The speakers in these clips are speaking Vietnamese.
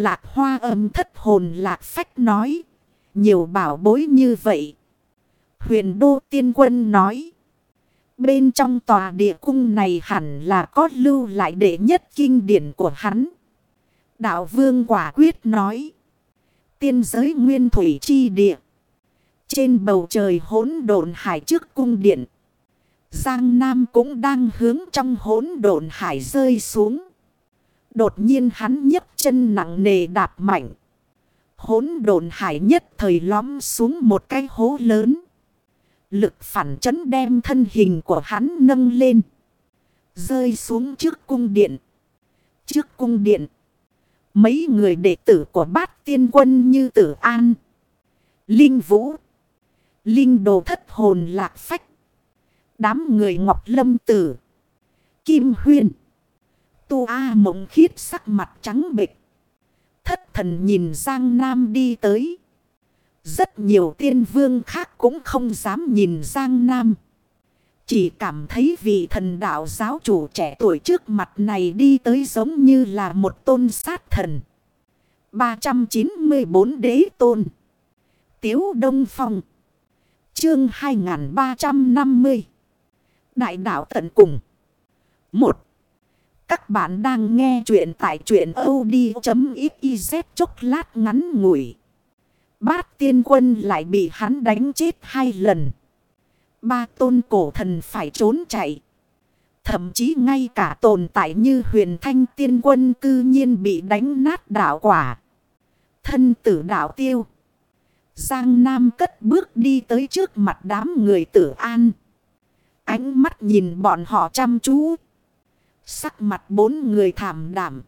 Lạc hoa âm thất hồn lạc phách nói. Nhiều bảo bối như vậy. Huyền đô tiên quân nói. Bên trong tòa địa cung này hẳn là có lưu lại đệ nhất kinh điển của hắn. Đạo vương quả quyết nói. Tiên giới nguyên thủy chi địa. Trên bầu trời hỗn độn hải trước cung điện. Giang Nam cũng đang hướng trong hỗn độn hải rơi xuống. Đột nhiên hắn nhấc chân nặng nề đạp mạnh. Hỗn đồn hải nhất thời lõm xuống một cái hố lớn. Lực phản chấn đem thân hình của hắn nâng lên. Rơi xuống trước cung điện. Trước cung điện. Mấy người đệ tử của bát tiên quân như tử an. Linh vũ. Linh đồ thất hồn lạc phách. Đám người ngọc lâm tử. Kim huyền. Tu A mộng khiết sắc mặt trắng bệch. Thất thần nhìn Giang Nam đi tới. Rất nhiều tiên vương khác cũng không dám nhìn Giang Nam. Chỉ cảm thấy vị thần đạo giáo chủ trẻ tuổi trước mặt này đi tới giống như là một tôn sát thần. 394 đế tôn. Tiếu Đông Phong. Chương 2350. Đại đạo tận cùng. 1. Các bạn đang nghe chuyện tại chuyện od.xyz chốc lát ngắn ngủi. Bát tiên quân lại bị hắn đánh chết hai lần. Ba tôn cổ thần phải trốn chạy. Thậm chí ngay cả tồn tại như huyền thanh tiên quân cư nhiên bị đánh nát đảo quả. Thân tử đảo tiêu. Giang Nam cất bước đi tới trước mặt đám người tử an. Ánh mắt nhìn bọn họ chăm chú. Sắc mặt bốn người thảm đảm.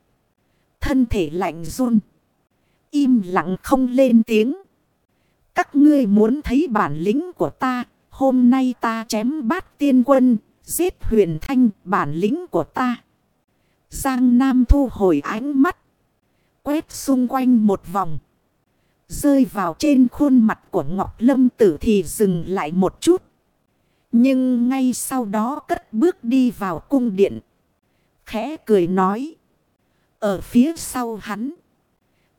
Thân thể lạnh run. Im lặng không lên tiếng. Các ngươi muốn thấy bản lĩnh của ta. Hôm nay ta chém bát tiên quân. Giết huyền thanh, bản lĩnh của ta. Giang Nam thu hồi ánh mắt. Quét xung quanh một vòng. Rơi vào trên khuôn mặt của Ngọc Lâm Tử thì dừng lại một chút. Nhưng ngay sau đó cất bước đi vào cung điện. Khẽ cười nói. Ở phía sau hắn.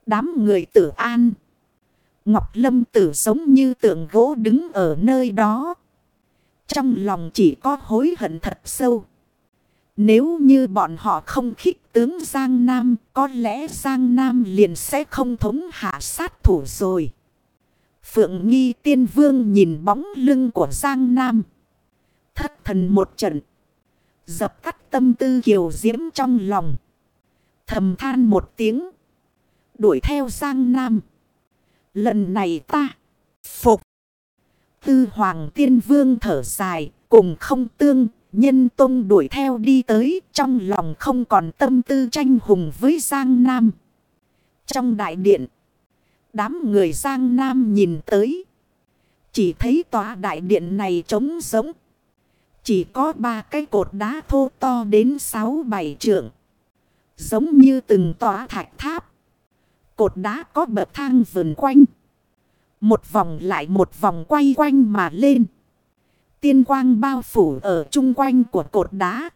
Đám người tử an. Ngọc Lâm Tử giống như tượng gỗ đứng ở nơi đó. Trong lòng chỉ có hối hận thật sâu. Nếu như bọn họ không khích tướng Giang Nam, có lẽ Giang Nam liền sẽ không thống hạ sát thủ rồi. Phượng Nghi Tiên Vương nhìn bóng lưng của Giang Nam. Thất thần một trận. Dập tắt tâm tư kiều diễm trong lòng. Thầm than một tiếng. Đuổi theo sang Nam. Lần này ta phục. Tư Hoàng Tiên Vương thở dài, cùng không tương, nhân tông đuổi theo đi tới, trong lòng không còn tâm tư tranh hùng với Giang Nam. Trong đại điện, đám người Giang Nam nhìn tới, chỉ thấy tòa đại điện này trống giống. Chỉ có ba cái cột đá thô to đến sáu bảy trượng. Giống như từng tòa thạch tháp. Cột đá có bậc thang vườn quanh. Một vòng lại một vòng quay quanh mà lên. Tiên quang bao phủ ở chung quanh của cột đá.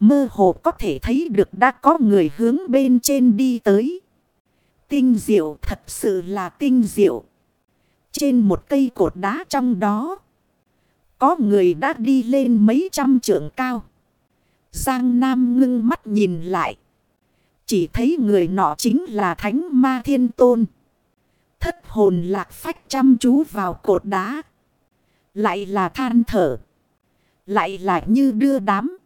Mơ hồ có thể thấy được đã có người hướng bên trên đi tới. Tinh diệu thật sự là tinh diệu. Trên một cây cột đá trong đó. Có người đã đi lên mấy trăm trượng cao. Giang Nam ngưng mắt nhìn lại. Chỉ thấy người nọ chính là Thánh Ma Thiên Tôn. Thất hồn lạc phách chăm chú vào cột đá. Lại là than thở. Lại là như đưa đám.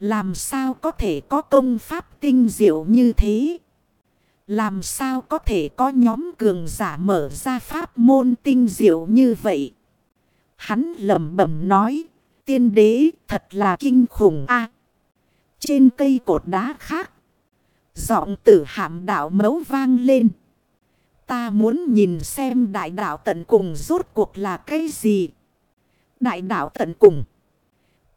Làm sao có thể có công pháp tinh diệu như thế? Làm sao có thể có nhóm cường giả mở ra pháp môn tinh diệu như vậy? Hắn lẩm bẩm nói, tiên đế thật là kinh khủng a. trên cây cột đá khác, giọng tử hạm đạo mấu vang lên. Ta muốn nhìn xem đại đạo tận cùng rốt cuộc là cái gì. Đại đạo tận cùng.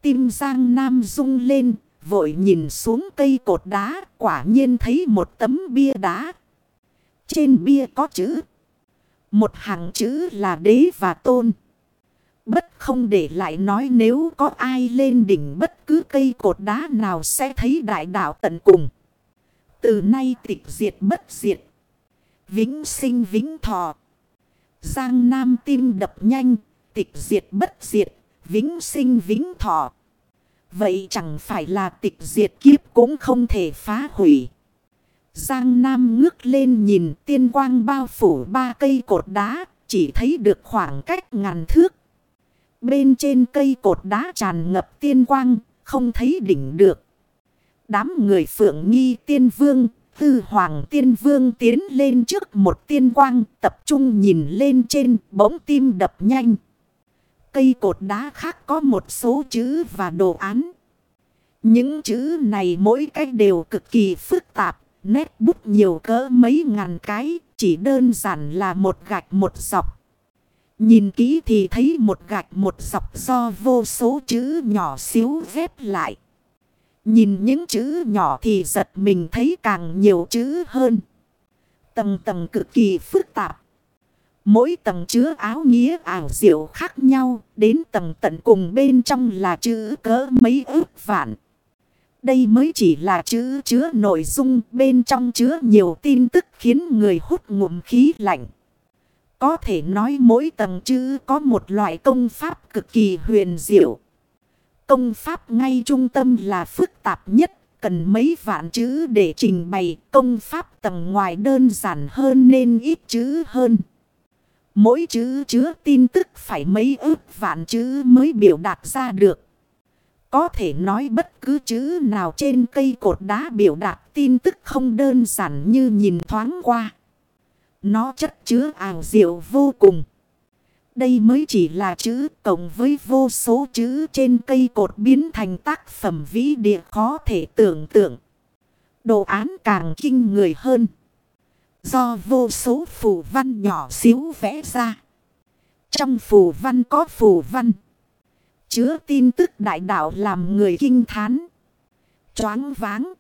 Tim Giang Nam rung lên, vội nhìn xuống cây cột đá, quả nhiên thấy một tấm bia đá. Trên bia có chữ. Một hàng chữ là đế và tôn. Bất không để lại nói nếu có ai lên đỉnh bất cứ cây cột đá nào sẽ thấy đại đạo tận cùng. Từ nay tịch diệt bất diệt. Vĩnh sinh vĩnh thọ. Giang Nam tim đập nhanh. Tịch diệt bất diệt. Vĩnh sinh vĩnh thọ. Vậy chẳng phải là tịch diệt kiếp cũng không thể phá hủy. Giang Nam ngước lên nhìn tiên quang bao phủ ba cây cột đá. Chỉ thấy được khoảng cách ngàn thước. Bên trên cây cột đá tràn ngập tiên quang. Không thấy đỉnh được. Đám người phượng nghi tiên vương. Tư hoàng tiên vương tiến lên trước một tiên quang. Tập trung nhìn lên trên, bỗng tim đập nhanh. Cây cột đá khác có một số chữ và đồ án. Những chữ này mỗi cách đều cực kỳ phức tạp. Nét bút nhiều cỡ mấy ngàn cái. Chỉ đơn giản là một gạch một dọc. Nhìn kỹ thì thấy một gạch một dọc do vô số chữ nhỏ xíu ghép lại. Nhìn những chữ nhỏ thì giật mình thấy càng nhiều chữ hơn. Tầng tầng cực kỳ phức tạp. Mỗi tầng chứa áo nghĩa ảo diệu khác nhau. Đến tầng tận cùng bên trong là chữ cỡ mấy ước vạn. Đây mới chỉ là chữ chứa nội dung, bên trong chứa nhiều tin tức khiến người hút ngụm khí lạnh. Có thể nói mỗi tầng chữ có một loại công pháp cực kỳ huyền diệu. Công pháp ngay trung tâm là phức tạp nhất, cần mấy vạn chữ để trình bày. Công pháp tầng ngoài đơn giản hơn nên ít chữ hơn. Mỗi chữ chứa tin tức phải mấy ước vạn chữ mới biểu đạt ra được. Có thể nói bất cứ chữ nào trên cây cột đá biểu đạt tin tức không đơn giản như nhìn thoáng qua. Nó chất chứa ảo diệu vô cùng. Đây mới chỉ là chữ cộng với vô số chữ trên cây cột biến thành tác phẩm vĩ địa khó thể tưởng tượng. Đồ án càng kinh người hơn. Do vô số phù văn nhỏ xíu vẽ ra. Trong phù văn có phù văn. Chứa tin tức đại đạo làm người kinh thán. Choáng váng.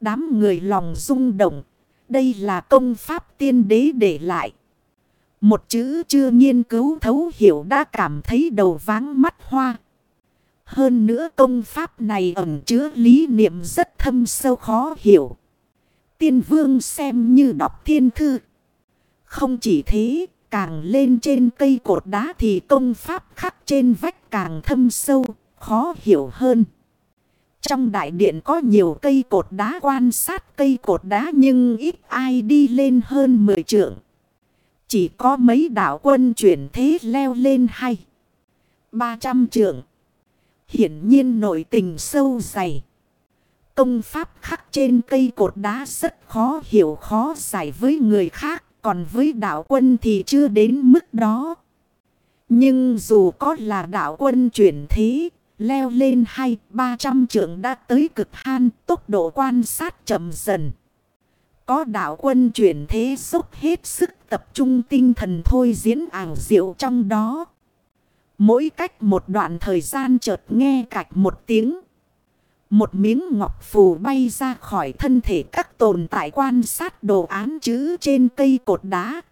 Đám người lòng rung động. Đây là công pháp tiên đế để lại. Một chữ chưa nghiên cứu thấu hiểu đã cảm thấy đầu váng mắt hoa. Hơn nữa công pháp này ẩn chứa lý niệm rất thâm sâu khó hiểu. Tiên vương xem như đọc thiên thư. Không chỉ thế, càng lên trên cây cột đá thì công pháp khắc trên vách càng thâm sâu, khó hiểu hơn. Trong đại điện có nhiều cây cột đá quan sát cây cột đá nhưng ít ai đi lên hơn 10 trượng. Chỉ có mấy đạo quân chuyển thế leo lên hay. 300 trượng. Hiển nhiên nội tình sâu dày. Công pháp khắc trên cây cột đá rất khó hiểu khó giải với người khác. Còn với đạo quân thì chưa đến mức đó. Nhưng dù có là đạo quân chuyển thế, leo lên hai ba trăm trượng đã tới cực han, tốc độ quan sát chậm dần. Có đạo quân chuyển thế dốc hết sức tập trung tinh thần thôi diễn ảo diệu trong đó. Mỗi cách một đoạn thời gian chợt nghe cạch một tiếng. Một miếng ngọc phù bay ra khỏi thân thể các tồn tại quan sát đồ án chữ trên cây cột đá.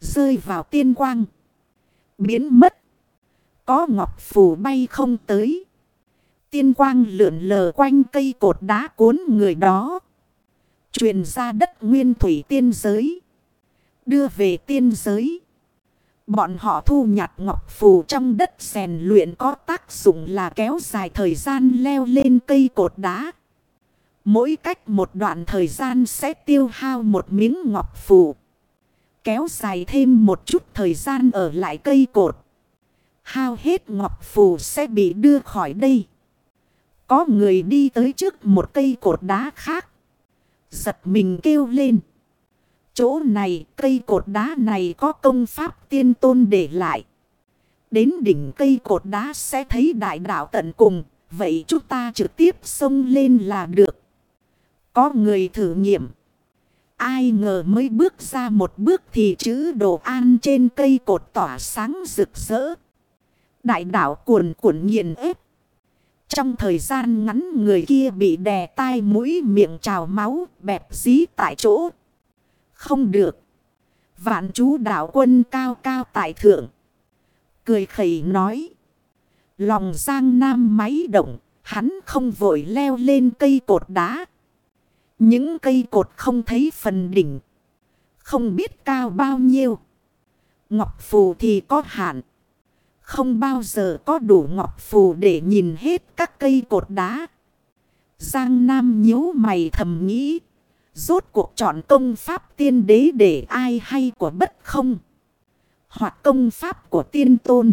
Rơi vào tiên quang. Biến mất. Có ngọc phù bay không tới. Tiên quang lượn lờ quanh cây cột đá cuốn người đó. Truyền ra đất nguyên thủy tiên giới. Đưa về tiên giới. Bọn họ thu nhặt ngọc phù trong đất rèn luyện có tác dụng là kéo dài thời gian leo lên cây cột đá. Mỗi cách một đoạn thời gian sẽ tiêu hao một miếng ngọc phù. Kéo dài thêm một chút thời gian ở lại cây cột. Hao hết ngọc phù sẽ bị đưa khỏi đây. Có người đi tới trước một cây cột đá khác. Giật mình kêu lên. Chỗ này, cây cột đá này có công pháp tiên tôn để lại. Đến đỉnh cây cột đá sẽ thấy đại đạo tận cùng. Vậy chúng ta trực tiếp xông lên là được. Có người thử nghiệm. Ai ngờ mới bước ra một bước thì chữ đồ an trên cây cột tỏa sáng rực rỡ. Đại đạo cuồn cuộn nghiền ép. Trong thời gian ngắn người kia bị đè tai mũi miệng trào máu, bẹp dí tại chỗ. Không được. Vạn chú đạo quân cao cao tại thượng. Cười khẩy nói. Lòng giang nam máy động. Hắn không vội leo lên cây cột đá. Những cây cột không thấy phần đỉnh. Không biết cao bao nhiêu. Ngọc phù thì có hạn. Không bao giờ có đủ ngọc phù để nhìn hết các cây cột đá. Giang Nam nhíu mày thầm nghĩ. Rốt cuộc chọn công pháp tiên đế để ai hay của bất không? Hoặc công pháp của tiên tôn.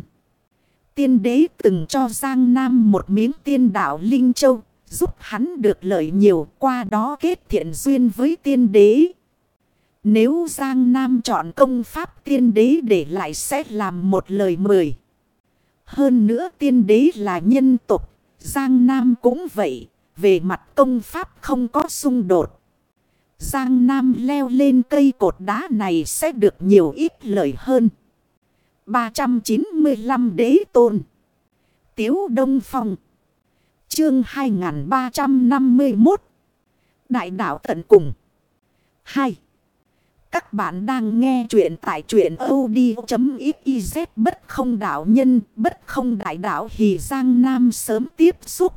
Tiên đế từng cho Giang Nam một miếng tiên đạo Linh Châu. Giúp hắn được lợi nhiều, qua đó kết thiện duyên với tiên đế. Nếu Giang Nam chọn công pháp tiên đế để lại sẽ làm một lời mời. Hơn nữa tiên đế là nhân tục, Giang Nam cũng vậy, về mặt công pháp không có xung đột. Giang Nam leo lên cây cột đá này sẽ được nhiều ít lợi hơn. 395 đế tôn. Tiếu Đông Phong. Chương 2351. Đại đạo tận cùng. 2. Các bạn đang nghe chuyện tại truyện od.xyz bất không đạo nhân, bất không đại đạo Hì Giang Nam sớm tiếp xúc.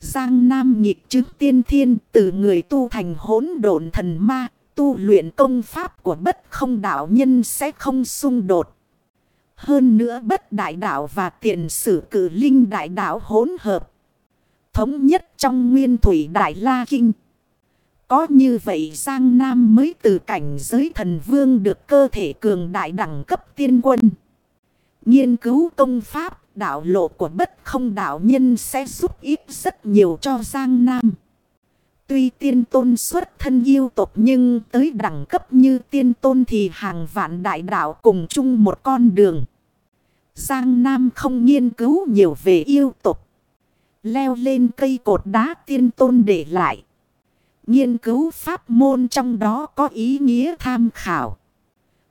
Giang Nam nhịp chứng tiên thiên từ người tu thành hỗn độn thần ma, tu luyện công pháp của bất không đạo nhân sẽ không xung đột. Hơn nữa bất đại đạo và tiện sử cử linh đại đạo hỗn hợp. Thống nhất trong nguyên thủy đại la kinh. Có như vậy Giang Nam mới từ cảnh giới thần vương được cơ thể cường đại đẳng cấp tiên quân. Nghiên cứu công pháp, đạo lộ của bất không đạo nhân sẽ giúp ích rất nhiều cho Giang Nam. Tuy tiên tôn xuất thân yêu tộc nhưng tới đẳng cấp như tiên tôn thì hàng vạn đại đạo cùng chung một con đường. Giang Nam không nghiên cứu nhiều về yêu tục. Leo lên cây cột đá tiên tôn để lại. Nghiên cứu pháp môn trong đó có ý nghĩa tham khảo.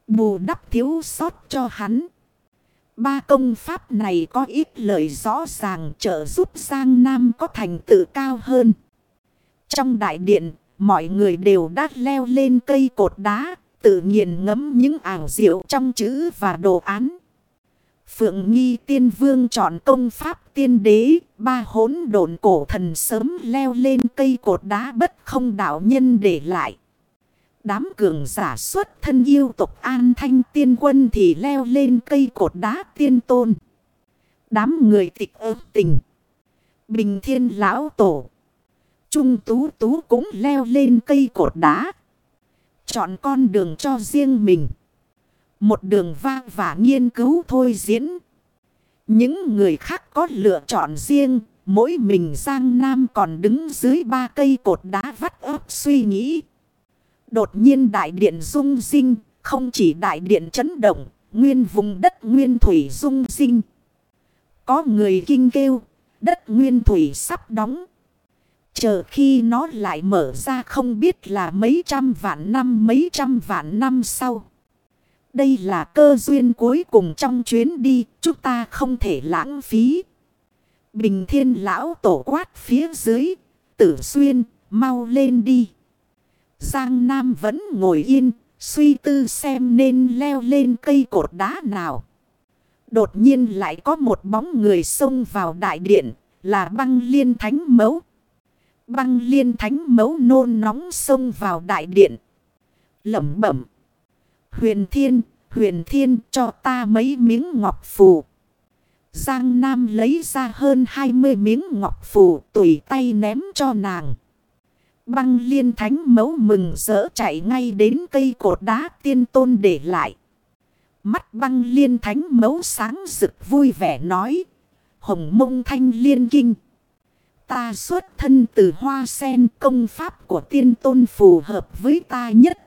Bù đắp thiếu sót cho hắn. Ba công pháp này có ít lời rõ ràng trợ giúp Giang Nam có thành tựu cao hơn. Trong đại điện, mọi người đều đã leo lên cây cột đá, tự nhiên ngấm những ảo diệu trong chữ và đồ án. Phượng Nghi Tiên Vương chọn công pháp tiên đế, ba hốn độn cổ thần sớm leo lên cây cột đá bất không đạo nhân để lại. Đám cường giả xuất thân yêu tục an thanh tiên quân thì leo lên cây cột đá tiên tôn. Đám người tịch ớt tình. Bình thiên lão tổ. Trung tú tú cũng leo lên cây cột đá. Chọn con đường cho riêng mình. Một đường vang và nghiên cứu thôi diễn. Những người khác có lựa chọn riêng. Mỗi mình Giang Nam còn đứng dưới ba cây cột đá vắt ấp suy nghĩ. Đột nhiên đại điện rung sinh Không chỉ đại điện chấn động. Nguyên vùng đất nguyên thủy rung sinh Có người kinh kêu. Đất nguyên thủy sắp đóng. Chờ khi nó lại mở ra không biết là mấy trăm vạn năm, mấy trăm vạn năm sau. Đây là cơ duyên cuối cùng trong chuyến đi, chúng ta không thể lãng phí. Bình thiên lão tổ quát phía dưới, tử xuyên, mau lên đi. Giang Nam vẫn ngồi yên, suy tư xem nên leo lên cây cột đá nào. Đột nhiên lại có một bóng người xông vào đại điện, là băng liên thánh mấu. Băng liên thánh mấu nôn nóng xông vào đại điện. Lẩm bẩm. Huyền thiên, huyền thiên cho ta mấy miếng ngọc phù. Giang Nam lấy ra hơn 20 miếng ngọc phù tùy tay ném cho nàng. Băng liên thánh mấu mừng rỡ chạy ngay đến cây cột đá tiên tôn để lại. Mắt băng liên thánh mấu sáng rực vui vẻ nói. Hồng mông thanh liên kinh. Ta xuất thân từ hoa sen công pháp của tiên tôn phù hợp với ta nhất.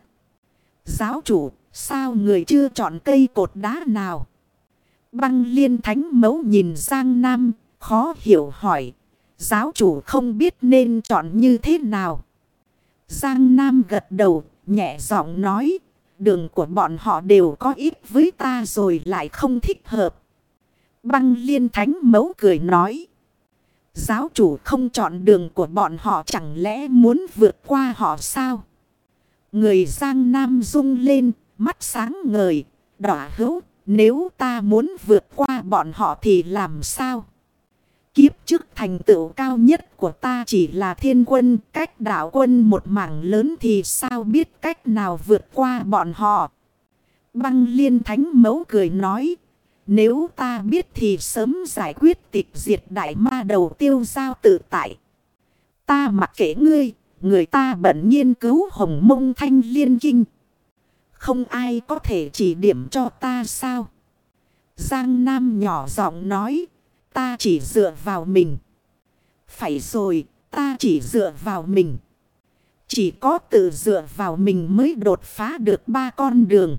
Giáo chủ Sao người chưa chọn cây cột đá nào? Băng liên thánh mẫu nhìn Giang Nam, khó hiểu hỏi. Giáo chủ không biết nên chọn như thế nào? Giang Nam gật đầu, nhẹ giọng nói. Đường của bọn họ đều có ít với ta rồi lại không thích hợp. Băng liên thánh mẫu cười nói. Giáo chủ không chọn đường của bọn họ chẳng lẽ muốn vượt qua họ sao? Người Giang Nam rung lên mắt sáng ngời, đỏ hữu, nếu ta muốn vượt qua bọn họ thì làm sao? Kiếp trước thành tựu cao nhất của ta chỉ là thiên quân, cách đạo quân một mảng lớn thì sao biết cách nào vượt qua bọn họ. Băng liên thánh mấu cười nói, nếu ta biết thì sớm giải quyết tịch diệt đại ma đầu tiêu giao tự tại. Ta mặc kệ ngươi, người ta bận nghiên cứu hồng mông thanh liên kinh. Không ai có thể chỉ điểm cho ta sao? Giang Nam nhỏ giọng nói, ta chỉ dựa vào mình. Phải rồi, ta chỉ dựa vào mình. Chỉ có tự dựa vào mình mới đột phá được ba con đường.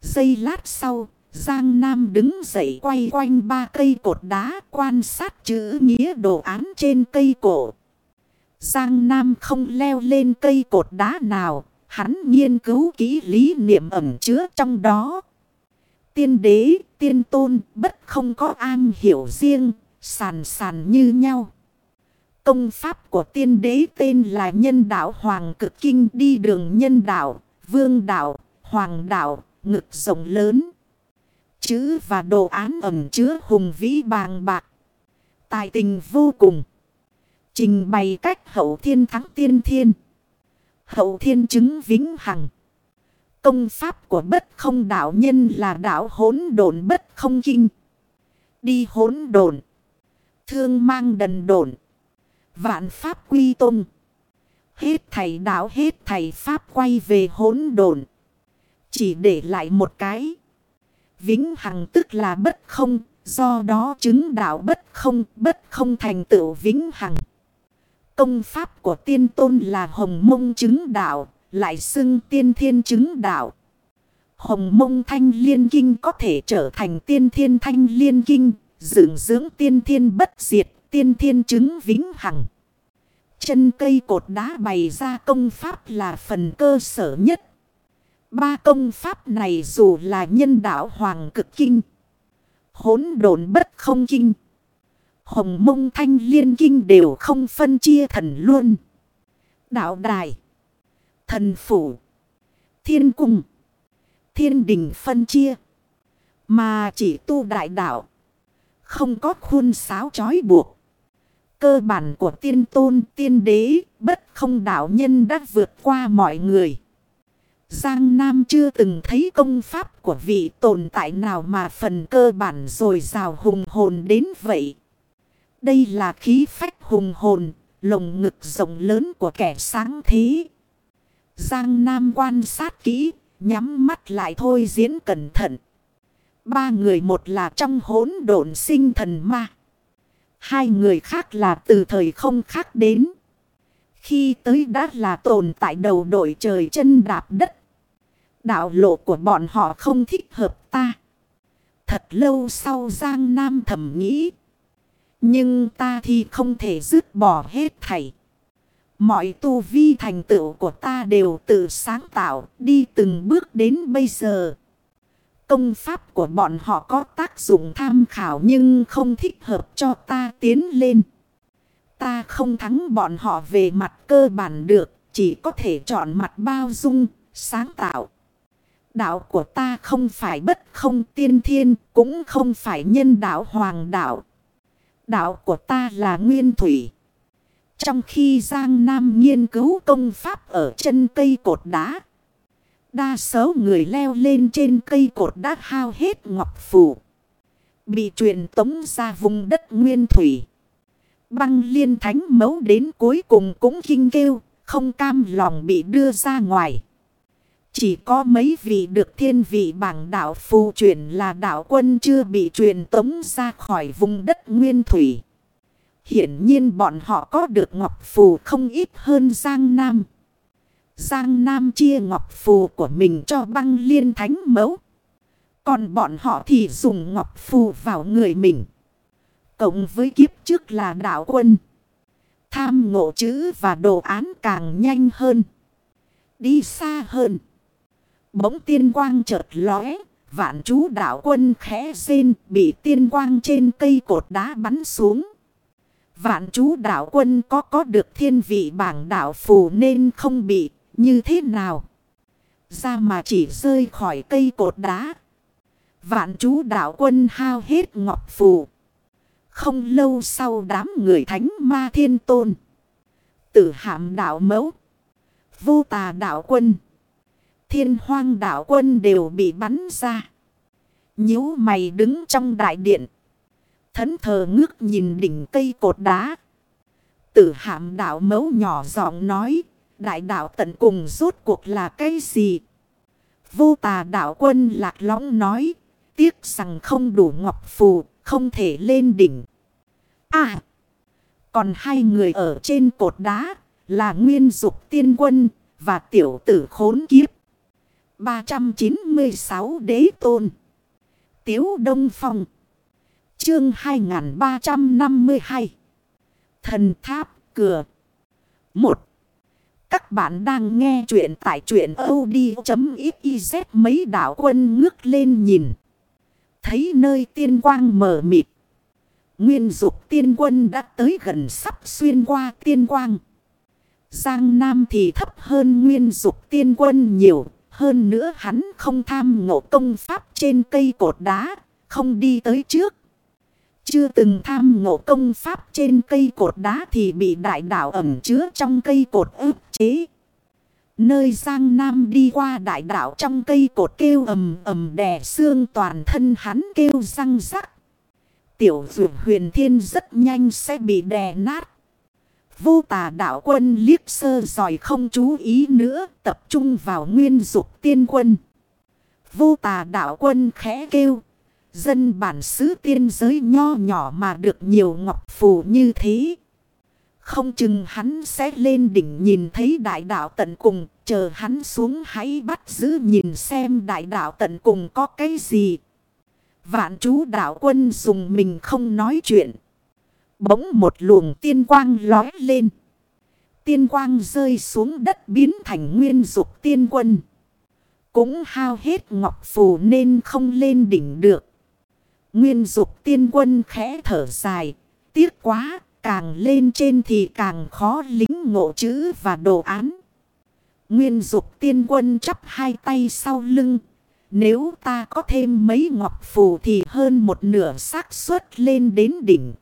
Giây lát sau, Giang Nam đứng dậy quay quanh ba cây cột đá quan sát chữ nghĩa đồ án trên cây cổ. Giang Nam không leo lên cây cột đá nào, hắn nghiên cứu kỹ lý niệm ẩm chứa trong đó. Tiên đế, tiên tôn, bất không có an hiểu riêng, sàn sàn như nhau. Công pháp của tiên đế tên là nhân đạo hoàng cực kinh đi đường nhân đạo, vương đạo, hoàng đạo, ngực rộng lớn. Chữ và đồ án ẩm chứa hùng vĩ bàng bạc. Tài tình vô cùng. Trình bày cách hậu thiên thắng tiên thiên. Hậu thiên chứng vĩnh hằng. Công pháp của bất không đạo nhân là đạo hỗn độn bất không kinh. Đi hỗn độn. Thương mang đần độn. Vạn pháp quy tôn. Hết thầy đạo hết thầy pháp quay về hỗn độn. Chỉ để lại một cái. Vĩnh hằng tức là bất không. Do đó chứng đạo bất không, bất không thành tựu vĩnh hằng. Công pháp của tiên tôn là hồng mông chứng đạo, lại xưng tiên thiên chứng đạo. Hồng mông thanh liên kinh có thể trở thành tiên thiên thanh liên kinh, dưỡng dưỡng tiên thiên bất diệt, tiên thiên chứng vĩnh hằng. Chân cây cột đá bày ra công pháp là phần cơ sở nhất. Ba công pháp này dù là nhân đạo hoàng cực kinh, hỗn độn bất không kinh, hồng mông thanh liên kinh đều không phân chia thần luôn. Đạo đài thần phủ, thiên cung, thiên đình phân chia. Mà chỉ tu đại đạo, không có khuôn sáo chói buộc. Cơ bản của tiên tôn tiên đế bất không đạo nhân đã vượt qua mọi người. Giang Nam chưa từng thấy công pháp của vị tồn tại nào mà phần cơ bản rồi rào hùng hồn đến vậy. Đây là khí phách hùng hồn, lồng ngực rộng lớn của kẻ sáng thế. Giang Nam quan sát kỹ, nhắm mắt lại thôi diễn cẩn thận. Ba người một là trong hỗn độn sinh thần ma. Hai người khác là từ thời không khác đến. Khi tới đã là tồn tại đầu đội trời chân đạp đất. Đạo lộ của bọn họ không thích hợp ta. Thật lâu sau Giang Nam thầm nghĩ. Nhưng ta thì không thể dứt bỏ hết thảy. Mọi tu vi thành tựu của ta đều tự sáng tạo, đi từng bước đến bây giờ. Công pháp của bọn họ có tác dụng tham khảo nhưng không thích hợp cho ta tiến lên. Ta không thắng bọn họ về mặt cơ bản được, chỉ có thể chọn mặt bao dung, sáng tạo. Đạo của ta không phải bất không tiên thiên, cũng không phải nhân đạo hoàng đạo. Đạo của ta là nguyên thủy. Trong khi Giang Nam nghiên cứu công pháp ở chân cây cột đá. Đa số người leo lên trên cây cột đá hao hết ngọc phủ. Bị truyền tống ra vùng đất nguyên thủy. Băng liên thánh mấu đến cuối cùng cũng kinh kêu, không cam lòng bị đưa ra ngoài. Chỉ có mấy vị được thiên vị bảng đạo phù chuyển là đạo quân chưa bị truyền tống ra khỏi vùng đất nguyên thủy. Hiển nhiên bọn họ có được ngọc phù không ít hơn Giang Nam. Giang Nam chia ngọc phù của mình cho băng liên thánh mẫu. Còn bọn họ thì dùng ngọc phù vào người mình. Cộng với kiếp trước là đạo quân. Tham ngộ chữ và đồ án càng nhanh hơn. Đi xa hơn. Bỗng tiên quang chợt lóe. Vạn chú đạo quân khẽ rên, bị tiên quang trên cây cột đá bắn xuống. Vạn chú đạo quân có có được thiên vị bảng đạo phù nên không bị, như thế nào. Ra mà chỉ rơi khỏi cây cột đá. Vạn chú đạo quân hao hết ngọc phù. Không lâu sau đám người thánh ma thiên tôn. Tử hạm đạo mẫu. Vô tà đạo quân. Thiên hoang đạo quân đều bị bắn ra. nhíu mày đứng trong đại điện. Thẫn thờ ngước nhìn đỉnh cây cột đá. Tử hạm đạo mấu nhỏ giọng nói. Đại đạo tận cùng rốt cuộc là cái gì? Vô tà đạo quân lạc lõng nói. Tiếc rằng không đủ ngọc phù, không thể lên đỉnh. À! Còn hai người ở trên cột đá là Nguyên Dục Tiên Quân và Tiểu Tử Khốn Kiếp. 396 Đế Tôn Tiếu Đông Phong Chương 2352 Thần Tháp Cửa 1 Các bạn đang nghe chuyện tại chuyện od.xyz mấy đảo quân ngước lên nhìn. Thấy nơi tiên quang mở mịt. Nguyên dục tiên quân đã tới gần sắp xuyên qua tiên quang. Giang Nam thì thấp hơn nguyên dục tiên quân nhiều. Hơn nữa hắn không tham ngộ công pháp trên cây cột đá. Không đi tới trước. Chưa từng tham ngộ công pháp trên cây cột đá thì bị đại đảo ẩm chứa trong cây cột ức chế. Nơi Giang Nam đi qua đại đảo trong cây cột kêu ầm ầm đè xương toàn thân hắn kêu răng rắc. Tiểu dụ huyền thiên rất nhanh sẽ bị đè nát. Vô tà đạo quân liếc sơ giỏi không chú ý nữa, tập trung vào nguyên dục tiên quân. Vô tà đạo quân khẽ kêu. Dân bản xứ tiên giới nho nhỏ mà được nhiều ngọc phù như thế. Không chừng hắn sẽ lên đỉnh nhìn thấy đại đạo tận cùng. Chờ hắn xuống hãy bắt giữ nhìn xem đại đạo tận cùng có cái gì. Vạn chú đạo quân dùng mình không nói chuyện. Bỗng một luồng tiên quang lói lên. Tiên quang rơi xuống đất biến thành nguyên dục tiên quân. Cũng hao hết ngọc phù nên không lên đỉnh được. Nguyên dục tiên quân khẽ thở dài. Tiếc quá, càng lên trên thì càng khó lính ngộ chữ và đồ án. Nguyên dục tiên quân chắp hai tay sau lưng. Nếu ta có thêm mấy ngọc phù thì hơn một nửa xác suất lên đến đỉnh.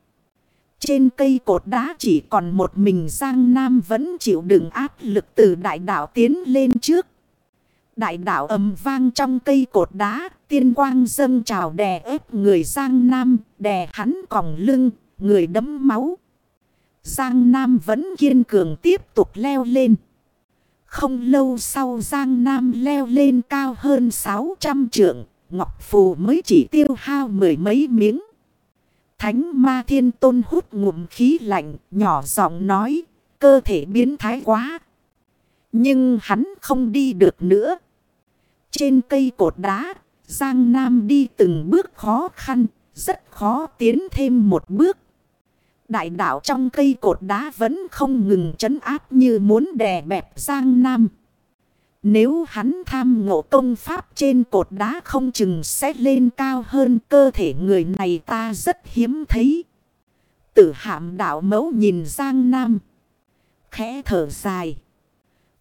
Trên cây cột đá chỉ còn một mình Giang Nam vẫn chịu đựng áp lực từ đại đảo tiến lên trước. Đại đảo ầm vang trong cây cột đá, tiên quang dâng trào đè ép người Giang Nam, đè hắn còng lưng, người đấm máu. Giang Nam vẫn kiên cường tiếp tục leo lên. Không lâu sau Giang Nam leo lên cao hơn 600 trượng, Ngọc Phù mới chỉ tiêu hao mười mấy miếng. Thánh Ma Thiên Tôn hút ngụm khí lạnh, nhỏ giọng nói, cơ thể biến thái quá. Nhưng hắn không đi được nữa. Trên cây cột đá, Giang Nam đi từng bước khó khăn, rất khó tiến thêm một bước. Đại đảo trong cây cột đá vẫn không ngừng chấn áp như muốn đè bẹp Giang Nam. Nếu hắn tham ngộ công pháp trên cột đá không chừng sẽ lên cao hơn cơ thể người này ta rất hiếm thấy. Tử hạm đạo mẫu nhìn Giang Nam. Khẽ thở dài.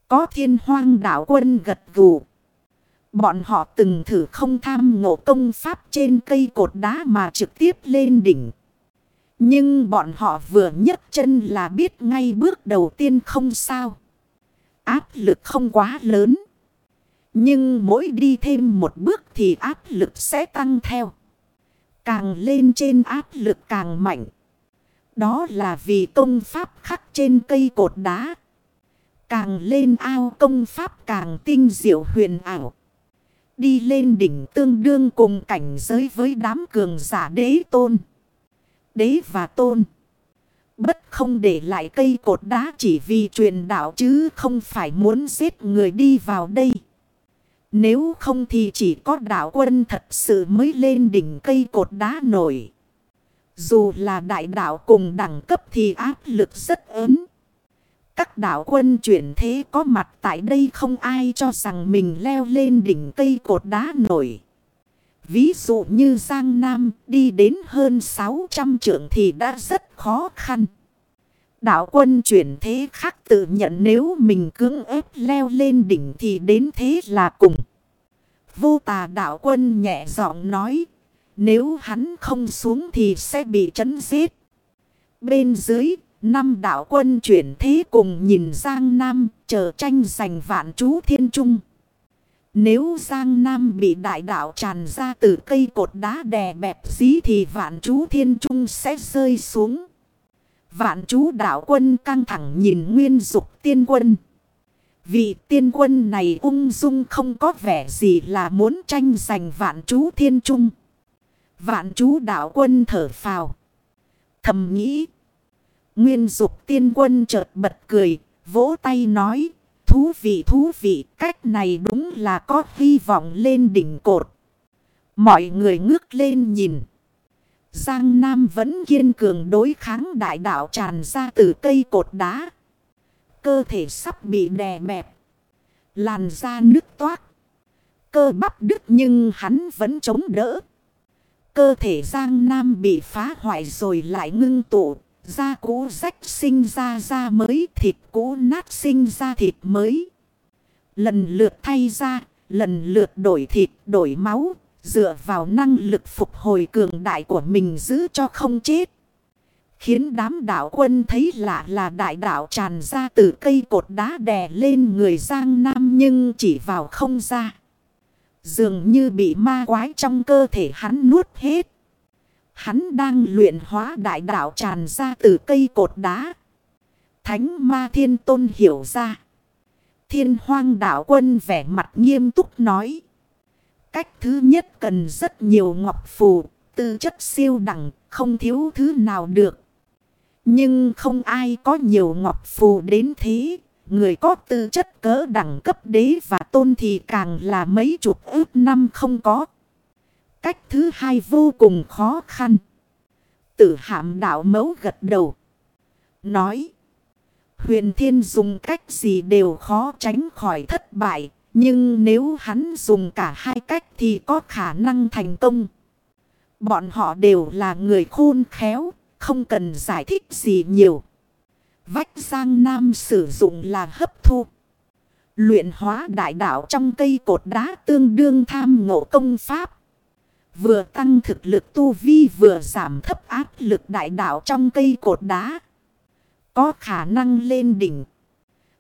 Có thiên hoang đạo quân gật gù. Bọn họ từng thử không tham ngộ công pháp trên cây cột đá mà trực tiếp lên đỉnh. Nhưng bọn họ vừa nhấc chân là biết ngay bước đầu tiên không sao. Áp lực không quá lớn. Nhưng mỗi đi thêm một bước thì áp lực sẽ tăng theo. Càng lên trên áp lực càng mạnh. Đó là vì công pháp khắc trên cây cột đá. Càng lên ao công pháp càng tinh diệu huyền ảo. Đi lên đỉnh tương đương cùng cảnh giới với đám cường giả đế tôn. Đế và tôn. Bất không để lại cây cột đá chỉ vì truyền đạo chứ không phải muốn giết người đi vào đây. Nếu không thì chỉ có đạo quân thật sự mới lên đỉnh cây cột đá nổi. Dù là đại đạo cùng đẳng cấp thì áp lực rất ớn. Các đạo quân chuyển thế có mặt tại đây không ai cho rằng mình leo lên đỉnh cây cột đá nổi. Ví dụ như Giang Nam đi đến hơn 600 trượng thì đã rất khó khăn. Đạo quân chuyển thế khác tự nhận nếu mình cưỡng ép leo lên đỉnh thì đến thế là cùng. Vô tà đạo quân nhẹ giọng nói, nếu hắn không xuống thì sẽ bị chấn giết. Bên dưới, năm đạo quân chuyển thế cùng nhìn Giang Nam chờ tranh giành vạn chú thiên trung. Nếu Giang Nam bị đại đạo tràn ra từ cây cột đá đè bẹp dí thì vạn chú thiên trung sẽ rơi xuống. Vạn chú đạo quân căng thẳng nhìn nguyên dục tiên quân. Vị tiên quân này ung dung không có vẻ gì là muốn tranh giành vạn chú thiên trung. Vạn chú đạo quân thở phào. Thầm nghĩ. Nguyên dục tiên quân chợt bật cười, vỗ tay nói. Thú vị thú vị, cách này đúng là có hy vọng lên đỉnh cột. Mọi người ngước lên nhìn. Giang Nam vẫn kiên cường đối kháng đại đạo tràn ra từ cây cột đá. Cơ thể sắp bị đè bẹp. Làn da nước toát. Cơ bắp đứt nhưng hắn vẫn chống đỡ. Cơ thể Giang Nam bị phá hoại rồi lại ngưng tụ. Da cũ rách sinh ra da mới, thịt cũ nát sinh ra thịt mới. Lần lượt thay ra, lần lượt đổi thịt, đổi máu, dựa vào năng lực phục hồi cường đại của mình giữ cho không chết. Khiến đám đạo quân thấy lạ là đại đạo tràn ra từ cây cột đá đè lên người Giang Nam nhưng chỉ vào không ra. Dường như bị ma quái trong cơ thể hắn nuốt hết. Hắn đang luyện hóa đại đạo tràn ra từ cây cột đá. Thánh ma thiên tôn hiểu ra. Thiên hoang đạo quân vẻ mặt nghiêm túc nói. Cách thứ nhất cần rất nhiều ngọc phù, tư chất siêu đẳng, không thiếu thứ nào được. Nhưng không ai có nhiều ngọc phù đến thế. Người có tư chất cỡ đẳng cấp đế và tôn thì càng là mấy chục ước năm không có. Cách thứ hai vô cùng khó khăn. Tử hạm đạo mấu gật đầu. Nói. Huyền thiên dùng cách gì đều khó tránh khỏi thất bại. Nhưng nếu hắn dùng cả hai cách thì có khả năng thành công. Bọn họ đều là người khôn khéo. Không cần giải thích gì nhiều. Vách Giang Nam sử dụng là hấp thu. Luyện hóa đại đạo trong cây cột đá tương đương tham ngộ công pháp. Vừa tăng thực lực tu vi vừa giảm thấp áp lực đại đạo trong cây cột đá. Có khả năng lên đỉnh.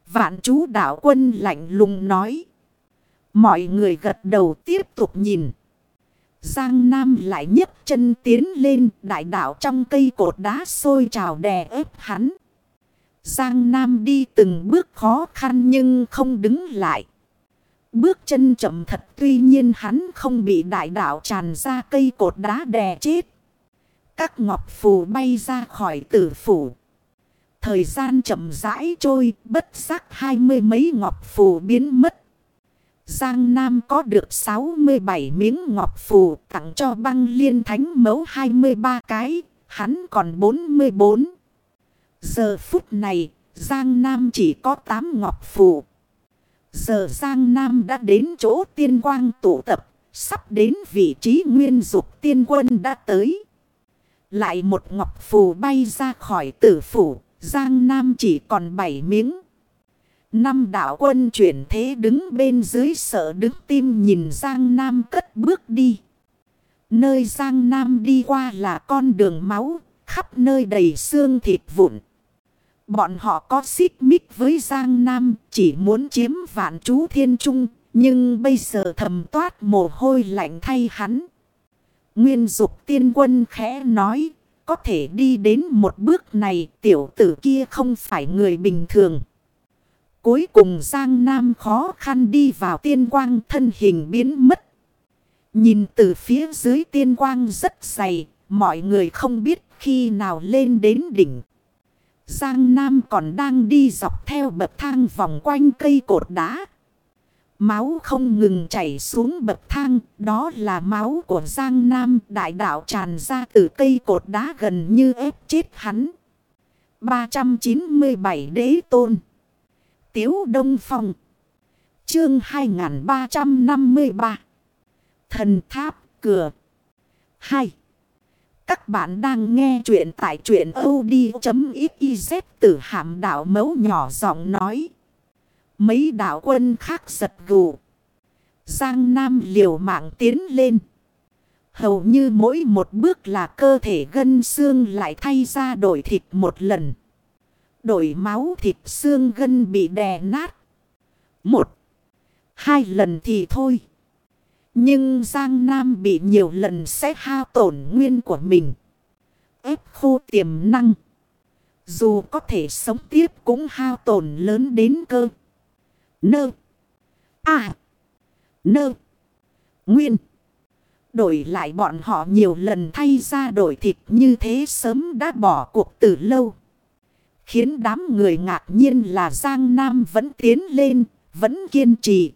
Vạn chú đạo quân lạnh lùng nói. Mọi người gật đầu tiếp tục nhìn. Giang Nam lại nhấc chân tiến lên, đại đạo trong cây cột đá sôi trào đè ép hắn. Giang Nam đi từng bước khó khăn nhưng không đứng lại. Bước chân chậm thật tuy nhiên hắn không bị đại đạo tràn ra cây cột đá đè chết. Các ngọc phù bay ra khỏi tử phủ. Thời gian chậm rãi trôi bất giác hai mươi mấy ngọc phù biến mất. Giang Nam có được 67 miếng ngọc phù tặng cho băng liên thánh mẫu 23 cái, hắn còn 44. Giờ phút này, Giang Nam chỉ có 8 ngọc phù. Giờ Giang Nam đã đến chỗ tiên quang tụ tập, sắp đến vị trí nguyên dục tiên quân đã tới. Lại một ngọc phù bay ra khỏi tử phủ, Giang Nam chỉ còn 7 miếng. Năm đạo quân chuyển thế đứng bên dưới sợ đứng tim nhìn Giang Nam cất bước đi. Nơi Giang Nam đi qua là con đường máu, khắp nơi đầy xương thịt vụn. Bọn họ có xích mích với Giang Nam, chỉ muốn chiếm vạn chú thiên trung, nhưng bây giờ thầm toát mồ hôi lạnh thay hắn. Nguyên dục tiên quân khẽ nói, có thể đi đến một bước này tiểu tử kia không phải người bình thường. Cuối cùng Giang Nam khó khăn đi vào tiên quang thân hình biến mất. Nhìn từ phía dưới tiên quang rất dày, mọi người không biết khi nào lên đến đỉnh. Giang Nam còn đang đi dọc theo bậc thang vòng quanh cây cột đá. Máu không ngừng chảy xuống bậc thang, đó là máu của Giang Nam đại đạo tràn ra từ cây cột đá gần như ép chết hắn. 397 đế tôn Tiếu Đông Phong. Chương 2353. Thần Tháp Cửa. 2. Các bạn đang nghe chuyện tại chuyện od.xyz từ hàm đảo mấu nhỏ giọng nói. Mấy đảo quân khác giật gù. Giang Nam liều mạng tiến lên. Hầu như mỗi một bước là cơ thể gân xương lại thay ra đổi thịt một lần. Đổi máu thịt xương gân bị đè nát. Một, hai lần thì thôi. Nhưng Giang Nam bị nhiều lần sẽ hao tổn nguyên của mình. Ép khô tiềm năng. Dù có thể sống tiếp cũng hao tổn lớn đến cơ. Nơ. À. Nơ. Nguyên. Đổi lại bọn họ nhiều lần thay ra đổi thịt như thế sớm đã bỏ cuộc từ lâu. Khiến đám người ngạc nhiên là Giang Nam vẫn tiến lên, vẫn kiên trì.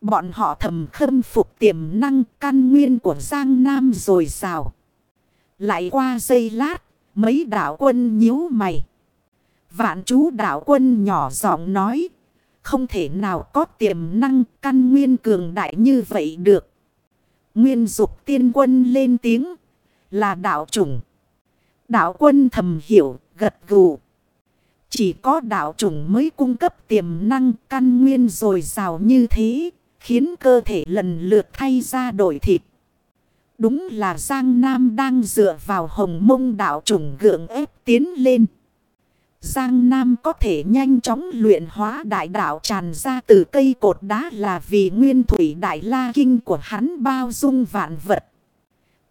Bọn họ thầm khâm phục tiềm năng căn nguyên của Giang Nam rồi rào. Lại qua giây lát, mấy đạo quân nhíu mày. Vạn chú đạo quân nhỏ giọng nói, không thể nào có tiềm năng căn nguyên cường đại như vậy được. Nguyên dục tiên quân lên tiếng, là đạo chủng. Đạo quân thầm hiểu, gật gù. Chỉ có đạo chủng mới cung cấp tiềm năng căn nguyên rồi rào như thế, khiến cơ thể lần lượt thay ra đổi thịt. Đúng là Giang Nam đang dựa vào hồng mông đạo Trùng gượng ép tiến lên. Giang Nam có thể nhanh chóng luyện hóa đại đạo tràn ra từ cây cột đá là vì nguyên thủy đại la kinh của hắn bao dung vạn vật.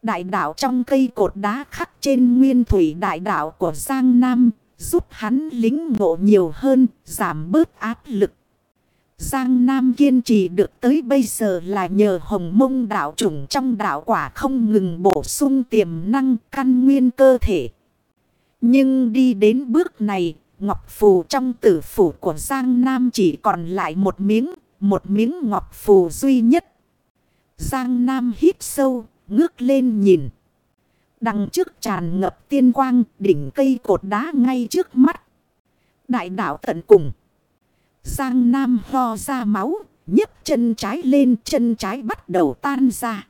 Đại đạo trong cây cột đá khắc trên nguyên thủy đại đạo của Giang Nam giúp hắn lính ngộ nhiều hơn, giảm bớt áp lực. Giang Nam kiên trì được tới bây giờ là nhờ hồng mông đạo chủng trong đạo quả không ngừng bổ sung tiềm năng căn nguyên cơ thể. Nhưng đi đến bước này, ngọc phù trong tử phủ của Giang Nam chỉ còn lại một miếng, một miếng ngọc phù duy nhất. Giang Nam hít sâu, ngước lên nhìn. Đằng trước tràn ngập tiên quang, đỉnh cây cột đá ngay trước mắt. Đại đạo tận cùng. Giang Nam ho ra máu, nhấc chân trái lên, chân trái bắt đầu tan ra.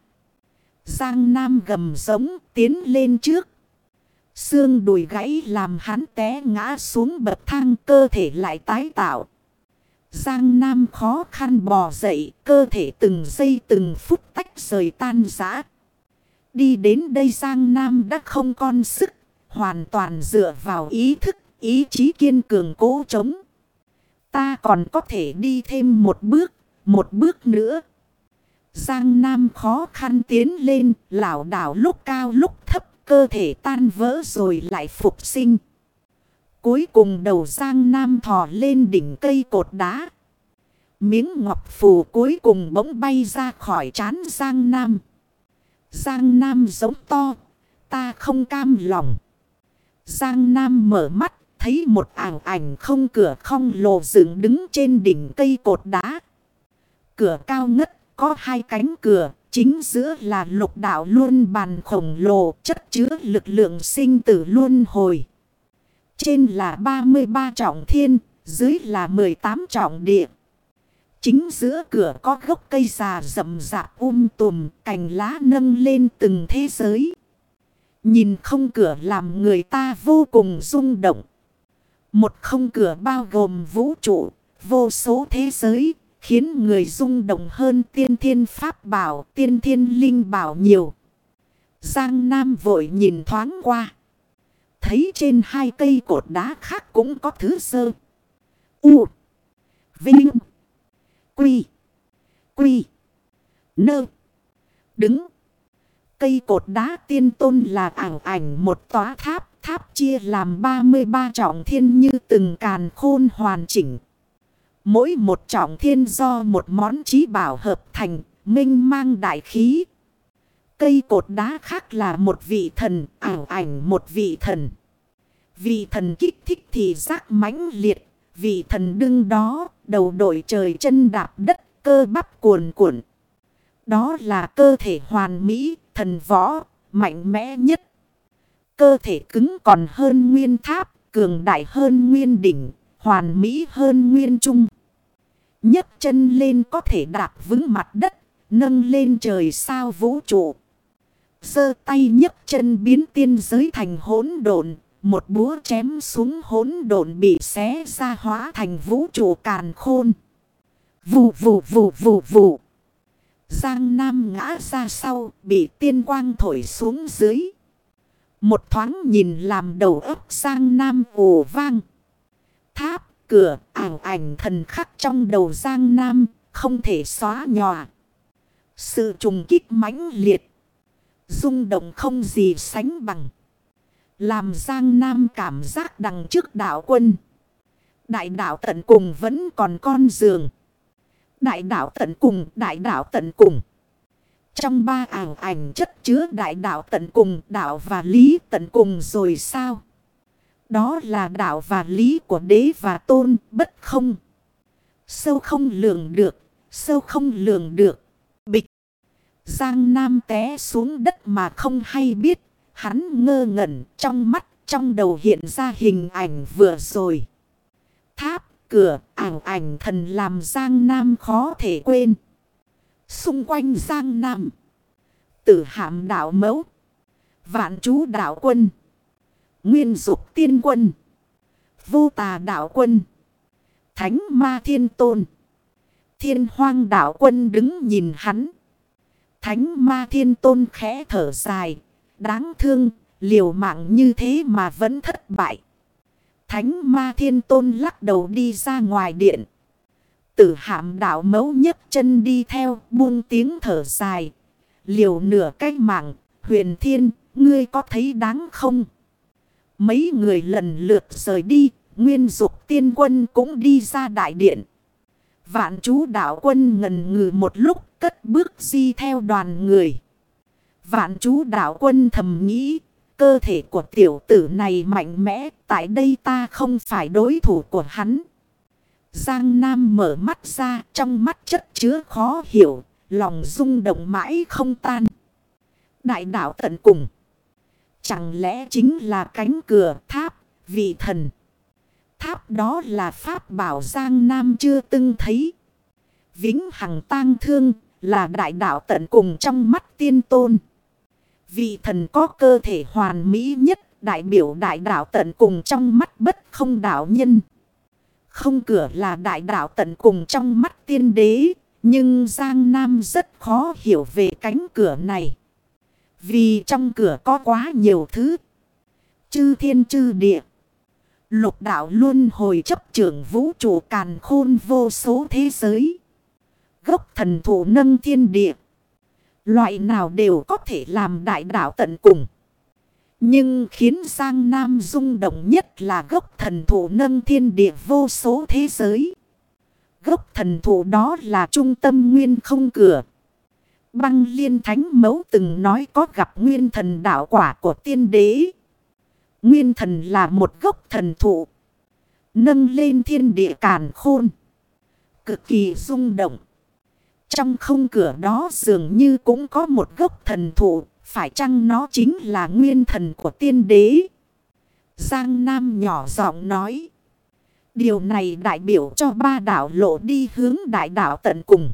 Giang Nam gầm giống, tiến lên trước. Xương đùi gãy làm hắn té ngã xuống bậc thang cơ thể lại tái tạo. Giang Nam khó khăn bò dậy, cơ thể từng giây từng phút tách rời tan rã. Đi đến đây Giang Nam đã không con sức, hoàn toàn dựa vào ý thức, ý chí kiên cường cố chống. Ta còn có thể đi thêm một bước, một bước nữa. Giang Nam khó khăn tiến lên, lảo đảo lúc cao lúc thấp cơ thể tan vỡ rồi lại phục sinh. Cuối cùng đầu Giang Nam thò lên đỉnh cây cột đá. Miếng ngọc phù cuối cùng bỗng bay ra khỏi chán Giang Nam. Giang Nam giống to, ta không cam lòng. Giang Nam mở mắt, thấy một ảng ảnh không cửa không lồ dựng đứng trên đỉnh cây cột đá. Cửa cao ngất, có hai cánh cửa, Chính giữa là lục đạo luôn bàn khổng lồ chất chứa lực lượng sinh tử luôn hồi. Trên là 33 trọng thiên, dưới là 18 trọng địa. Chính giữa cửa có gốc cây già rậm rạp um tùm, cành lá nâng lên từng thế giới. Nhìn không cửa làm người ta vô cùng rung động. Một không cửa bao gồm vũ trụ, vô số thế giới, Khiến người rung động hơn tiên thiên pháp bảo, tiên thiên linh bảo nhiều. Giang Nam vội nhìn thoáng qua. Thấy trên hai cây cột đá khác cũng có thứ sơ. U. Vinh. Quy. Quy. Nơ. Đứng. Cây cột đá tiên tôn là ảng ảnh một tòa tháp. Tháp chia làm 33 trọng thiên như từng càn khôn hoàn chỉnh. Mỗi một trọng thiên do một món trí bảo hợp thành, minh mang đại khí. Cây cột đá khác là một vị thần, ảo ảnh một vị thần. Vị thần kích thích thì giác mãnh liệt, vị thần đương đó, đầu đội trời chân đạp đất, cơ bắp cuồn cuộn. Đó là cơ thể hoàn mỹ, thần võ, mạnh mẽ nhất. Cơ thể cứng còn hơn nguyên tháp, cường đại hơn nguyên đỉnh, hoàn mỹ hơn nguyên trung nhấc chân lên có thể đạp vững mặt đất, nâng lên trời sao vũ trụ. giơ tay nhấc chân biến tiên giới thành hỗn độn, một búa chém xuống hỗn độn bị xé ra hóa thành vũ trụ càn khôn. Vù vù vù vù vù. Giang Nam ngã ra sau, bị tiên quang thổi xuống dưới. Một thoáng nhìn làm đầu ấp Giang Nam ồ vang. Tháp, cửa, ảng ảnh thần khắc trong đầu Giang Nam, không thể xóa nhòa. Sự trùng kích mãnh liệt. rung động không gì sánh bằng. Làm Giang Nam cảm giác đằng trước đạo quân. Đại đạo tận cùng vẫn còn con giường. Đại đạo tận cùng, đại đạo tận cùng. Trong ba ảo ảnh chất chứa đại đạo tận cùng, đạo và lý tận cùng rồi sao? Đó là đạo và lý của đế và tôn, bất không. Sâu không lường được, sâu không lường được. Bịch. Giang Nam té xuống đất mà không hay biết. Hắn ngơ ngẩn trong mắt, trong đầu hiện ra hình ảnh vừa rồi. Tháp, cửa, ảo ảnh thần làm Giang Nam khó thể quên. Xung quanh Giang Nam. Tử hạm đạo mẫu. Vạn chú đạo quân. Nguyên dục tiên quân. Vô tà đạo quân. Thánh ma thiên tôn. Thiên hoang đạo quân đứng nhìn hắn. Thánh ma thiên tôn khẽ thở dài. Đáng thương, liều mạng như thế mà vẫn thất bại. Thánh ma thiên tôn lắc đầu đi ra ngoài điện. Tử hạm đạo mấu nhấc chân đi theo buông tiếng thở dài. Liều nửa cách mạng, huyền thiên, ngươi có thấy đáng không? Mấy người lần lượt rời đi, nguyên dục tiên quân cũng đi ra đại điện. Vạn chú đạo quân ngần ngừ một lúc cất bước di theo đoàn người. Vạn chú đạo quân thầm nghĩ, cơ thể của tiểu tử này mạnh mẽ, tại đây ta không phải đối thủ của hắn. Giang Nam mở mắt ra, trong mắt chất chứa khó hiểu, lòng rung động mãi không tan. Đại đạo tận cùng. Chẳng lẽ chính là cánh cửa tháp, vị thần. Tháp đó là pháp bảo Giang Nam chưa từng thấy. Vĩnh Hằng tang thương là đại đạo tận cùng trong mắt tiên tôn. Vị thần có cơ thể hoàn mỹ nhất đại biểu đại đạo tận cùng trong mắt bất không đạo nhân. Không cửa là đại đạo tận cùng trong mắt tiên đế. Nhưng Giang Nam rất khó hiểu về cánh cửa này. Vì trong cửa có quá nhiều thứ. Chư thiên chư địa. Lục đạo luôn hồi chấp trưởng vũ trụ càn khôn vô số thế giới. Gốc thần thủ nâng thiên địa. Loại nào đều có thể làm đại đạo tận cùng. Nhưng khiến Giang Nam rung động nhất là gốc thần thủ nâng thiên địa vô số thế giới. Gốc thần thủ đó là trung tâm nguyên không cửa. Băng liên thánh mẫu từng nói có gặp nguyên thần đạo quả của tiên đế. Nguyên thần là một gốc thần thụ. Nâng lên thiên địa càn khôn. Cực kỳ rung động. Trong không cửa đó dường như cũng có một gốc thần thụ. Phải chăng nó chính là nguyên thần của tiên đế? Giang Nam nhỏ giọng nói. Điều này đại biểu cho ba đảo lộ đi hướng đại đảo tận cùng.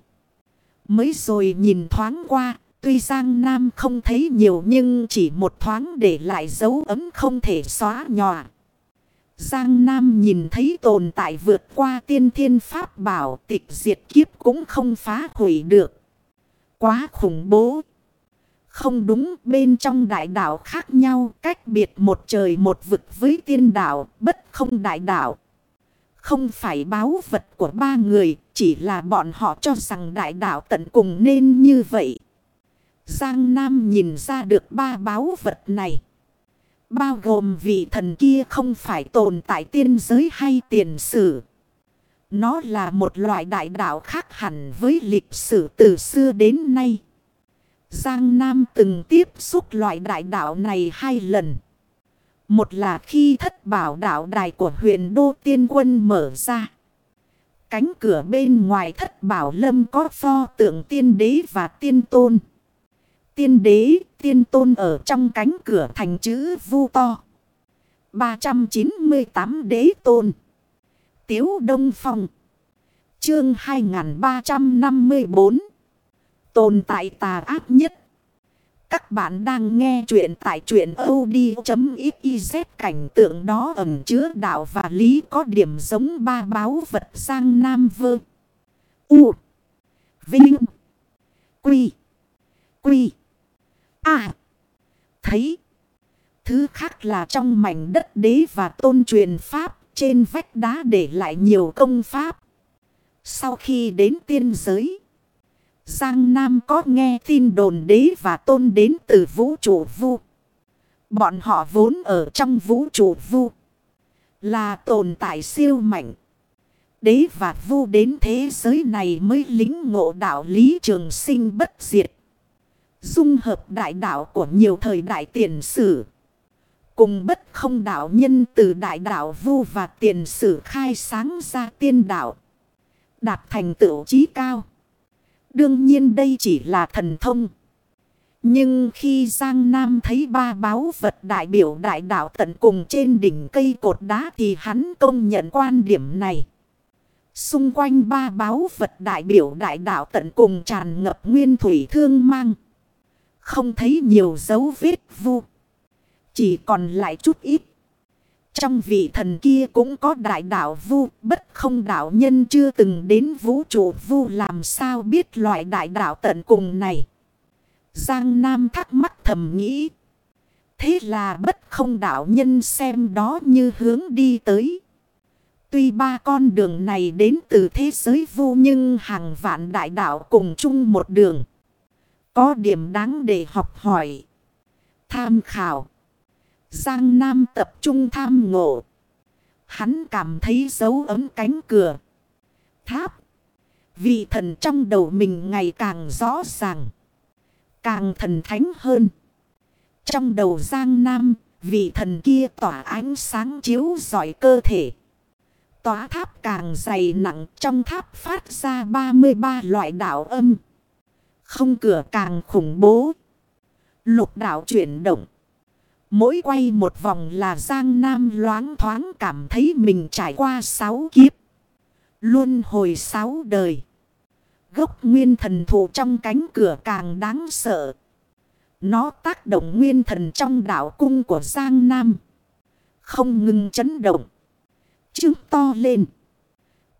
Mới rồi nhìn thoáng qua, tuy Giang Nam không thấy nhiều nhưng chỉ một thoáng để lại dấu ấm không thể xóa nhòa. Giang Nam nhìn thấy tồn tại vượt qua tiên thiên pháp bảo tịch diệt kiếp cũng không phá hủy được. Quá khủng bố. Không đúng bên trong đại đảo khác nhau cách biệt một trời một vực với tiên đảo bất không đại đảo. Không phải báo vật của ba người, chỉ là bọn họ cho rằng đại đạo tận cùng nên như vậy. Giang Nam nhìn ra được ba báo vật này. Bao gồm vị thần kia không phải tồn tại tiên giới hay tiền sử. Nó là một loại đại đạo khác hẳn với lịch sử từ xưa đến nay. Giang Nam từng tiếp xúc loại đại đạo này hai lần. Một là khi thất bảo đạo đài của huyện Đô Tiên Quân mở ra. Cánh cửa bên ngoài thất bảo lâm có pho tượng tiên đế và tiên tôn. Tiên đế, tiên tôn ở trong cánh cửa thành chữ vu to. 398 đế tôn. Tiếu Đông Phong. Chương 2354. Tồn tại tà ác nhất. Các bạn đang nghe chuyện tại chuyện od.xyz cảnh tượng đó ẩm chứa đạo và lý có điểm giống ba báo vật sang Nam Vơ. U. Vinh. Quy. Quy. À. Thấy. Thứ khác là trong mảnh đất đế và tôn truyền pháp. Trên vách đá để lại nhiều công pháp. Sau khi đến tiên giới. Giang Nam có nghe tin đồn đế và tôn đến từ vũ trụ vu. Bọn họ vốn ở trong vũ trụ vu. Là tồn tại siêu mạnh. Đế và vu đến thế giới này mới lính ngộ đạo lý trường sinh bất diệt. Dung hợp đại đạo của nhiều thời đại tiền sử. Cùng bất không đạo nhân từ đại đạo vu và tiền sử khai sáng ra tiên đạo. Đạt thành tựu trí cao. Đương nhiên đây chỉ là thần thông. Nhưng khi Giang Nam thấy ba báo vật đại biểu đại đạo tận cùng trên đỉnh cây cột đá thì hắn công nhận quan điểm này. Xung quanh ba báo vật đại biểu đại đạo tận cùng tràn ngập nguyên thủy thương mang. Không thấy nhiều dấu vết vu. Chỉ còn lại chút ít. Trong vị thần kia cũng có đại đạo vu, bất không đạo nhân chưa từng đến vũ trụ vu làm sao biết loại đại đạo tận cùng này. Giang Nam thắc mắc thầm nghĩ. Thế là bất không đạo nhân xem đó như hướng đi tới. Tuy ba con đường này đến từ thế giới vu nhưng hàng vạn đại đạo cùng chung một đường. Có điểm đáng để học hỏi. Tham khảo. Giang Nam tập trung tham ngộ. Hắn cảm thấy dấu ấm cánh cửa. Tháp. Vị thần trong đầu mình ngày càng rõ ràng. Càng thần thánh hơn. Trong đầu Giang Nam, vị thần kia tỏa ánh sáng chiếu giỏi cơ thể. Tỏa tháp càng dày nặng trong tháp phát ra 33 loại đạo âm. Không cửa càng khủng bố. Lục đạo chuyển động. Mỗi quay một vòng là Giang Nam loáng thoáng cảm thấy mình trải qua sáu kiếp. Luôn hồi sáu đời. Gốc nguyên thần thụ trong cánh cửa càng đáng sợ. Nó tác động nguyên thần trong đảo cung của Giang Nam. Không ngừng chấn động. Chứng to lên.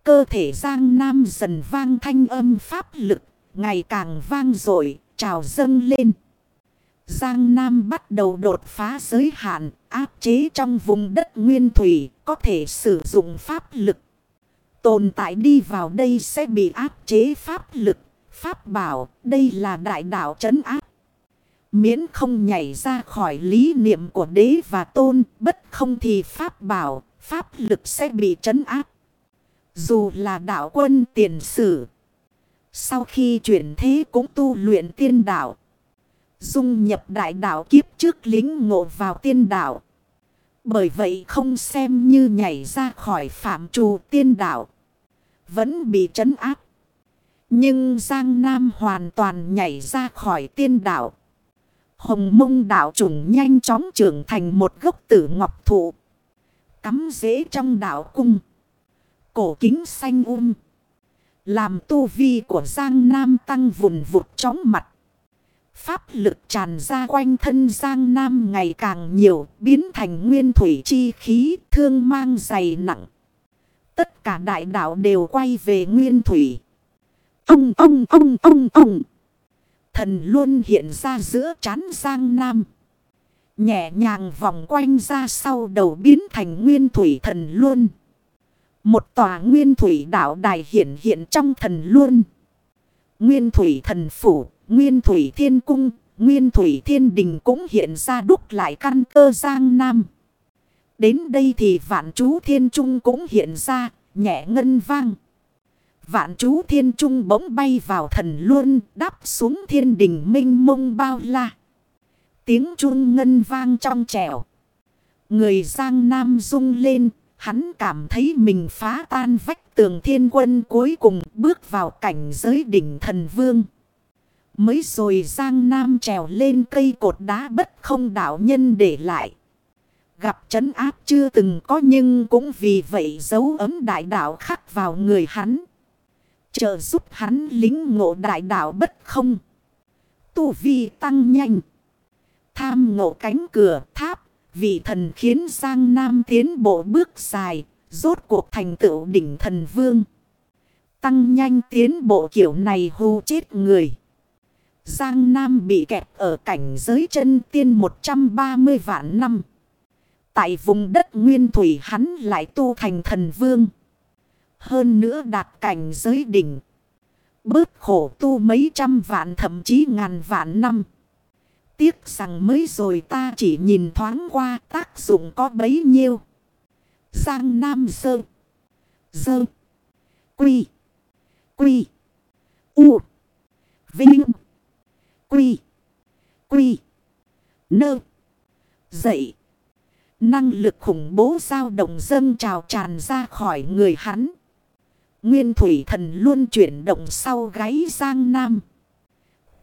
Cơ thể Giang Nam dần vang thanh âm pháp lực. Ngày càng vang dội, trào dâng lên. Giang Nam bắt đầu đột phá giới hạn, áp chế trong vùng đất nguyên thủy, có thể sử dụng pháp lực. Tồn tại đi vào đây sẽ bị áp chế pháp lực, pháp bảo, đây là đại đạo trấn áp. Miễn không nhảy ra khỏi lý niệm của đế và tôn, bất không thì pháp bảo, pháp lực sẽ bị trấn áp. Dù là đạo quân tiền sử. Sau khi chuyển thế cũng tu luyện tiên đạo. Dung nhập đại đạo kiếp trước lính ngộ vào tiên đạo. Bởi vậy không xem như nhảy ra khỏi phạm trù tiên đạo. Vẫn bị trấn áp. Nhưng Giang Nam hoàn toàn nhảy ra khỏi tiên đạo. Hồng mông đạo trùng nhanh chóng trưởng thành một gốc tử ngọc thụ. Cắm rễ trong đạo cung. Cổ kính xanh um. Làm tu vi của Giang Nam tăng vùn vụt chóng mặt. Pháp lực tràn ra quanh thân Giang Nam ngày càng nhiều, biến thành nguyên thủy chi khí, thương mang dày nặng. Tất cả đại đạo đều quay về nguyên thủy. Ông, ông, ông, ông, ông. Thần luôn hiện ra giữa chán Giang Nam. Nhẹ nhàng vòng quanh ra sau đầu biến thành nguyên thủy thần luôn. Một tòa nguyên thủy đạo đài hiện hiện trong thần luôn. Nguyên thủy thần phủ Nguyên Thủy Thiên Cung, Nguyên Thủy Thiên Đình cũng hiện ra đúc lại căn cơ Giang Nam. Đến đây thì vạn chú Thiên Trung cũng hiện ra, nhẹ ngân vang. Vạn chú Thiên Trung bỗng bay vào thần luôn, đáp xuống thiên đình minh mông bao la. Tiếng chuông ngân vang trong trẻo. Người Giang Nam rung lên, hắn cảm thấy mình phá tan vách tường thiên quân cuối cùng bước vào cảnh giới đỉnh thần vương. Mới rồi Giang Nam trèo lên cây cột đá bất không đạo nhân để lại. Gặp chấn áp chưa từng có nhưng cũng vì vậy dấu ấm đại đạo khắc vào người hắn. Trợ giúp hắn lính ngộ đại đạo bất không. Tu vi tăng nhanh. Tham ngộ cánh cửa tháp. Vị thần khiến Giang Nam tiến bộ bước dài. Rốt cuộc thành tựu đỉnh thần vương. Tăng nhanh tiến bộ kiểu này hù chết người. Giang Nam bị kẹt ở cảnh giới chân tiên 130 vạn năm. Tại vùng đất nguyên thủy hắn lại tu thành thần vương. Hơn nữa đạt cảnh giới đỉnh. Bớt khổ tu mấy trăm vạn thậm chí ngàn vạn năm. Tiếc rằng mới rồi ta chỉ nhìn thoáng qua tác dụng có bấy nhiêu. Giang Nam Sơ. Sơ. Quy. Quy. U. Vinh. Quy. Quy. Nơ. Dậy. Năng lực khủng bố dao động dâng trào tràn ra khỏi người hắn. Nguyên thủy thần luôn chuyển động sau gáy Giang Nam.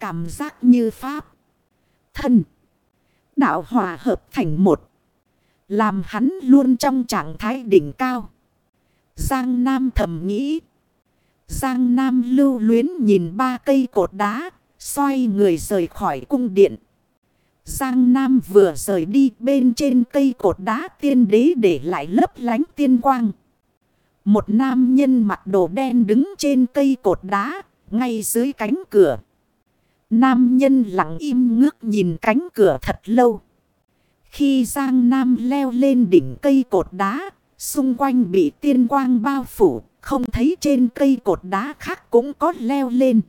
Cảm giác như Pháp. Thân. Đạo hòa hợp thành một. Làm hắn luôn trong trạng thái đỉnh cao. Giang Nam thầm nghĩ. Giang Nam lưu luyến nhìn ba cây cột đá. Xoay người rời khỏi cung điện. Giang Nam vừa rời đi bên trên cây cột đá tiên đế để lại lấp lánh tiên quang. Một nam nhân mặc đồ đen đứng trên cây cột đá, ngay dưới cánh cửa. Nam nhân lặng im ngước nhìn cánh cửa thật lâu. Khi Giang Nam leo lên đỉnh cây cột đá, xung quanh bị tiên quang bao phủ, không thấy trên cây cột đá khác cũng có leo lên.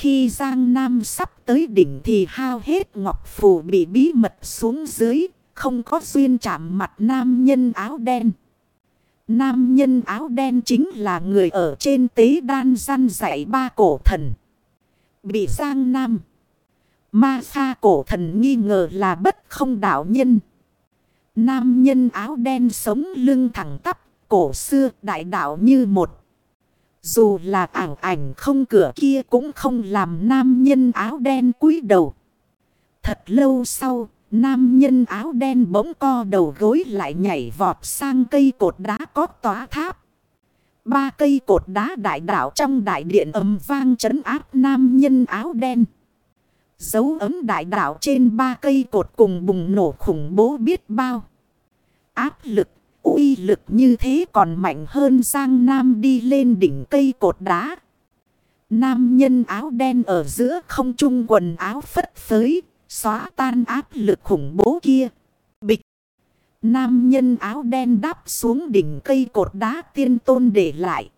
Khi Giang Nam sắp tới đỉnh thì hao hết ngọc phù bị bí mật xuống dưới, không có duyên chạm mặt nam nhân áo đen. Nam nhân áo đen chính là người ở trên tế đan gian dạy ba cổ thần. Bị Giang Nam. Ma pha cổ thần nghi ngờ là bất không đạo nhân. Nam nhân áo đen sống lưng thẳng tắp, cổ xưa đại đạo như một. Dù là ảo ảnh không cửa kia cũng không làm nam nhân áo đen cúi đầu. Thật lâu sau, nam nhân áo đen bỗng co đầu gối lại nhảy vọt sang cây cột đá có tòa tháp. Ba cây cột đá đại đạo trong đại điện ầm vang trấn áp nam nhân áo đen. Dấu ấm đại đạo trên ba cây cột cùng bùng nổ khủng bố biết bao. Áp lực uy lực như thế còn mạnh hơn Giang Nam đi lên đỉnh cây cột đá. Nam nhân áo đen ở giữa không trung quần áo phất phới, xóa tan áp lực khủng bố kia. Bịch! Nam nhân áo đen đáp xuống đỉnh cây cột đá tiên tôn để lại.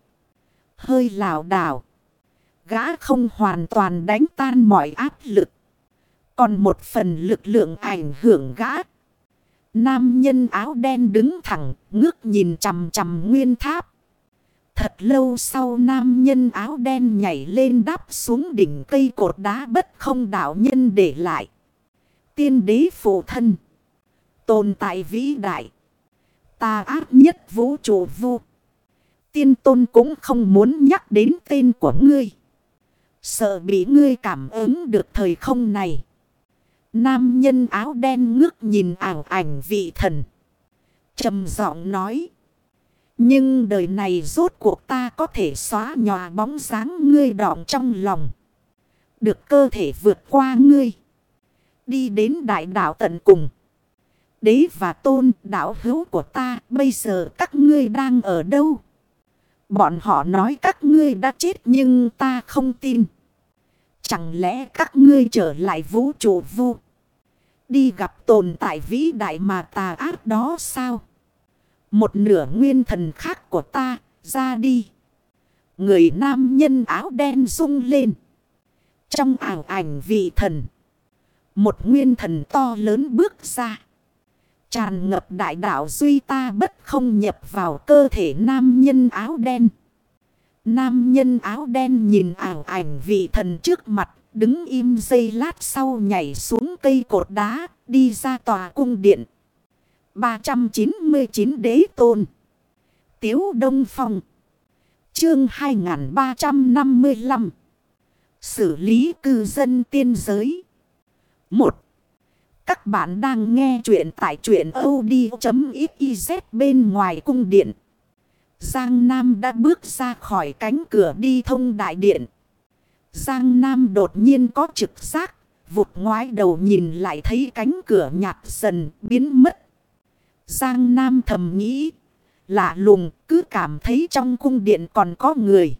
Hơi lào đảo. Gã không hoàn toàn đánh tan mọi áp lực. Còn một phần lực lượng ảnh hưởng gã Nam nhân áo đen đứng thẳng, ngước nhìn chằm chằm nguyên tháp. Thật lâu sau nam nhân áo đen nhảy lên đáp xuống đỉnh cây cột đá bất không đạo nhân để lại. Tiên đế phụ thân. Tồn tại vĩ đại. Ta ác nhất vũ trụ vô. Tiên tôn cũng không muốn nhắc đến tên của ngươi. Sợ bị ngươi cảm ứng được thời không này. Nam nhân áo đen ngước nhìn ảo ảnh vị thần. trầm giọng nói. Nhưng đời này rốt cuộc ta có thể xóa nhòa bóng dáng ngươi đọng trong lòng. Được cơ thể vượt qua ngươi. Đi đến đại đạo tận cùng. Đế và tôn, đạo hữu của ta, bây giờ các ngươi đang ở đâu? Bọn họ nói các ngươi đã chết nhưng ta không tin. Chẳng lẽ các ngươi trở lại vũ trụ vu? Đi gặp tồn tại vĩ đại mà tà ác đó sao? Một nửa nguyên thần khác của ta, ra đi. Người nam nhân áo đen rung lên. Trong ảo ảnh vị thần. Một nguyên thần to lớn bước ra. Tràn ngập đại đạo duy ta bất không nhập vào cơ thể nam nhân áo đen. Nam nhân áo đen nhìn ảo ảnh vị thần trước mặt Đứng im giây lát sau nhảy xuống cây cột đá, đi ra tòa cung điện. 399 đế tôn. Tiếu Đông Phong. Chương 2355. Xử lý cư dân tiên giới. 1. Các bạn đang nghe chuyện tại chuyện od.xyz bên ngoài cung điện. Giang Nam đã bước ra khỏi cánh cửa đi thông đại điện. Giang Nam đột nhiên có trực giác, vụt ngoái đầu nhìn lại thấy cánh cửa nhạt dần biến mất. Giang Nam thầm nghĩ, lạ lùng cứ cảm thấy trong cung điện còn có người.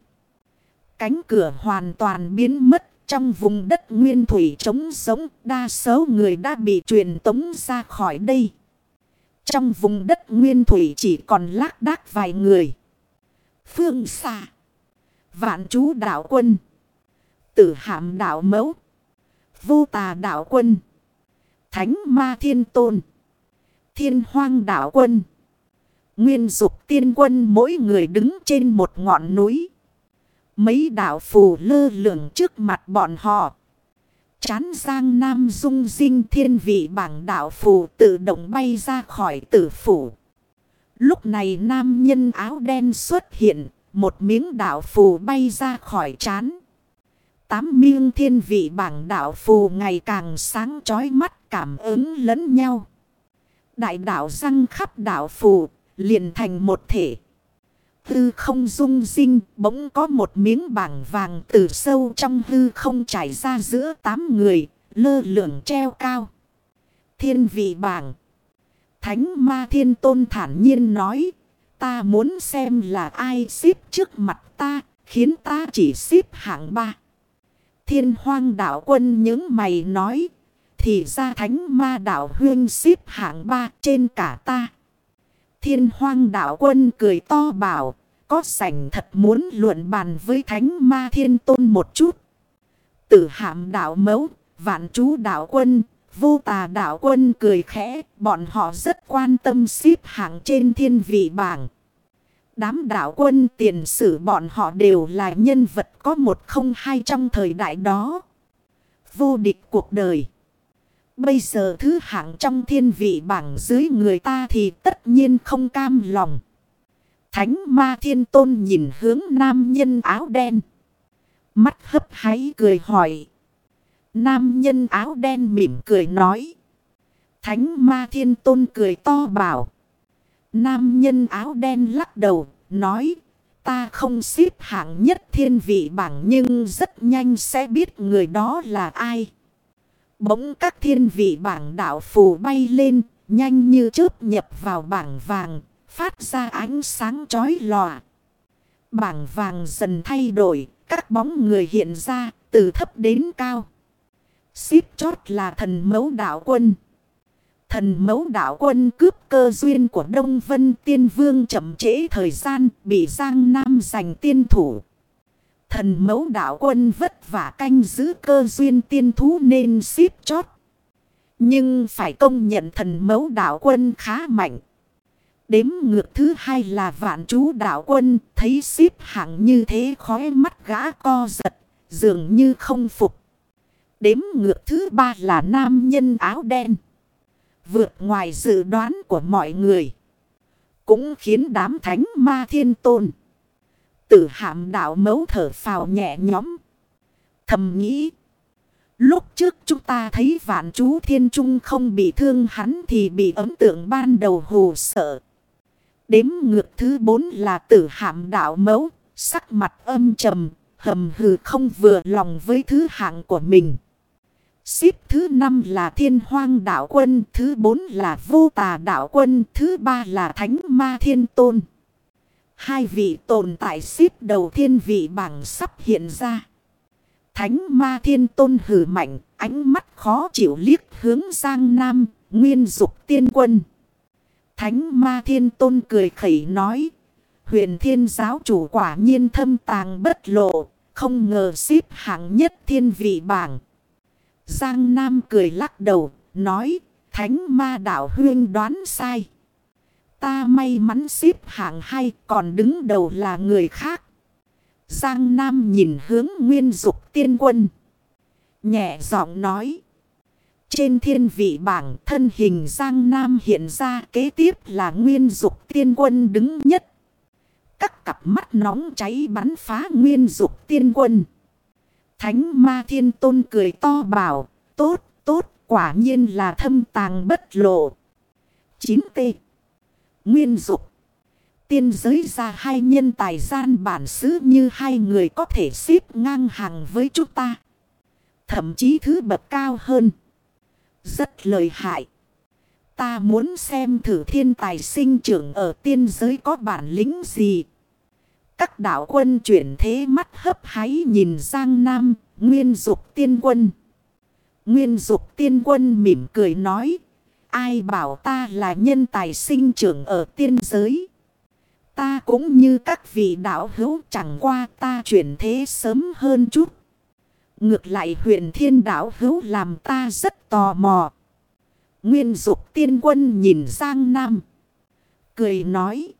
Cánh cửa hoàn toàn biến mất, Trong vùng đất nguyên thủy trống sống, đa số người đã bị truyền tống ra khỏi đây. Trong vùng đất nguyên thủy chỉ còn lác đác vài người. Phương xa. Vạn chú đạo quân. Tử hạm đạo mẫu. Vô tà đạo quân. Thánh ma thiên tôn. Thiên hoang đạo quân. Nguyên dục tiên quân mỗi người đứng trên một ngọn núi. Mấy đạo phù lơ lửng trước mặt bọn họ. Chán giang nam dung dinh thiên vị bảng đạo phù tự động bay ra khỏi tử phủ. Lúc này nam nhân áo đen xuất hiện, một miếng đạo phù bay ra khỏi chán. Tám miếng thiên vị bảng đạo phù ngày càng sáng chói mắt cảm ứng lẫn nhau. Đại đạo răng khắp đạo phù, liền thành một thể. Hư không dung rinh, bỗng có một miếng bảng vàng từ sâu trong hư không trải ra giữa tám người, lơ lửng treo cao. Thiên vị bảng. Thánh ma thiên tôn thản nhiên nói, ta muốn xem là ai xếp trước mặt ta, khiến ta chỉ xếp hạng ba. Thiên hoang đạo quân những mày nói, thì ra thánh ma đạo huyên xếp hạng ba trên cả ta. Thiên hoang đạo quân cười to bảo, có sảnh thật muốn luận bàn với thánh ma thiên tôn một chút. Tử hạm đạo mẫu, vạn chú đạo quân, vô tà đạo quân cười khẽ, bọn họ rất quan tâm xếp hạng trên thiên vị bảng. Đám đạo quân tiền sử bọn họ đều là nhân vật có một không hai trong thời đại đó. Vô địch cuộc đời. Bây giờ thứ hạng trong thiên vị bảng dưới người ta thì tất nhiên không cam lòng. Thánh ma thiên tôn nhìn hướng nam nhân áo đen. Mắt hấp háy cười hỏi. Nam nhân áo đen mỉm cười nói. Thánh ma thiên tôn cười to bảo. Nam nhân áo đen lắc đầu, nói. Ta không xếp hạng nhất thiên vị bảng nhưng rất nhanh sẽ biết người đó là ai. Bỗng các thiên vị bảng đạo phù bay lên, nhanh như chớp nhập vào bảng vàng, phát ra ánh sáng chói lòa. Bảng vàng dần thay đổi, các bóng người hiện ra, từ thấp đến cao. Xíp chót là thần mẫu đạo quân. Thần mẫu đạo quân cướp cơ duyên của Đông Vân Tiên Vương chậm trễ thời gian bị Giang Nam giành tiên thủ. Thần mẫu đạo quân vất vả canh giữ cơ duyên tiên thú nên xíp chót. Nhưng phải công nhận thần mẫu đạo quân khá mạnh. Đếm ngược thứ hai là vạn chú đạo quân thấy xíp hạng như thế khói mắt gã co giật, dường như không phục. Đếm ngược thứ ba là nam nhân áo đen. Vượt ngoài dự đoán của mọi người. Cũng khiến đám thánh ma thiên tôn. Tử hạm đạo mấu thở phào nhẹ nhõm. Thầm nghĩ. Lúc trước chúng ta thấy vạn chú thiên trung không bị thương hắn thì bị ấn tượng ban đầu hù sợ. Đếm ngược thứ bốn là tử hạm đạo mẫu, sắc mặt âm trầm, hầm hừ không vừa lòng với thứ hạng của mình. Xếp thứ năm là thiên hoang đạo quân, thứ bốn là vô tà đạo quân, thứ ba là thánh ma thiên tôn. Hai vị tồn tại xếp đầu thiên vị bảng sắp hiện ra. Thánh ma thiên tôn hử mạnh, ánh mắt khó chịu liếc hướng sang nam, nguyên dục tiên quân. Thánh ma thiên tôn cười khẩy nói. Huyền thiên giáo chủ quả nhiên thâm tàng bất lộ. Không ngờ xếp hạng nhất thiên vị bảng. Giang Nam cười lắc đầu. Nói. Thánh ma đạo huyên đoán sai. Ta may mắn xếp hạng hay còn đứng đầu là người khác. Giang Nam nhìn hướng nguyên dục tiên quân. Nhẹ giọng nói. Trên thiên vị bảng thân hình Giang Nam hiện ra kế tiếp là nguyên dục tiên quân đứng nhất. Các cặp mắt nóng cháy bắn phá nguyên dục tiên quân. Thánh ma thiên tôn cười to bảo, tốt, tốt, quả nhiên là thâm tàng bất lộ. 9T Nguyên dục Tiên giới ra hai nhân tài gian bản xứ như hai người có thể xếp ngang hàng với chúng ta. Thậm chí thứ bậc cao hơn. Rất lợi hại. Ta muốn xem thử thiên tài sinh trưởng ở tiên giới có bản lĩnh gì. Các đạo quân chuyển thế mắt hấp háy nhìn Giang Nam, Nguyên dục tiên quân. Nguyên dục tiên quân mỉm cười nói. Ai bảo ta là nhân tài sinh trưởng ở tiên giới. Ta cũng như các vị đạo hữu chẳng qua ta chuyển thế sớm hơn chút. Ngược lại huyền thiên đạo hữu làm ta rất tò mò. Nguyên dục tiên quân nhìn sang Nam. Cười nói.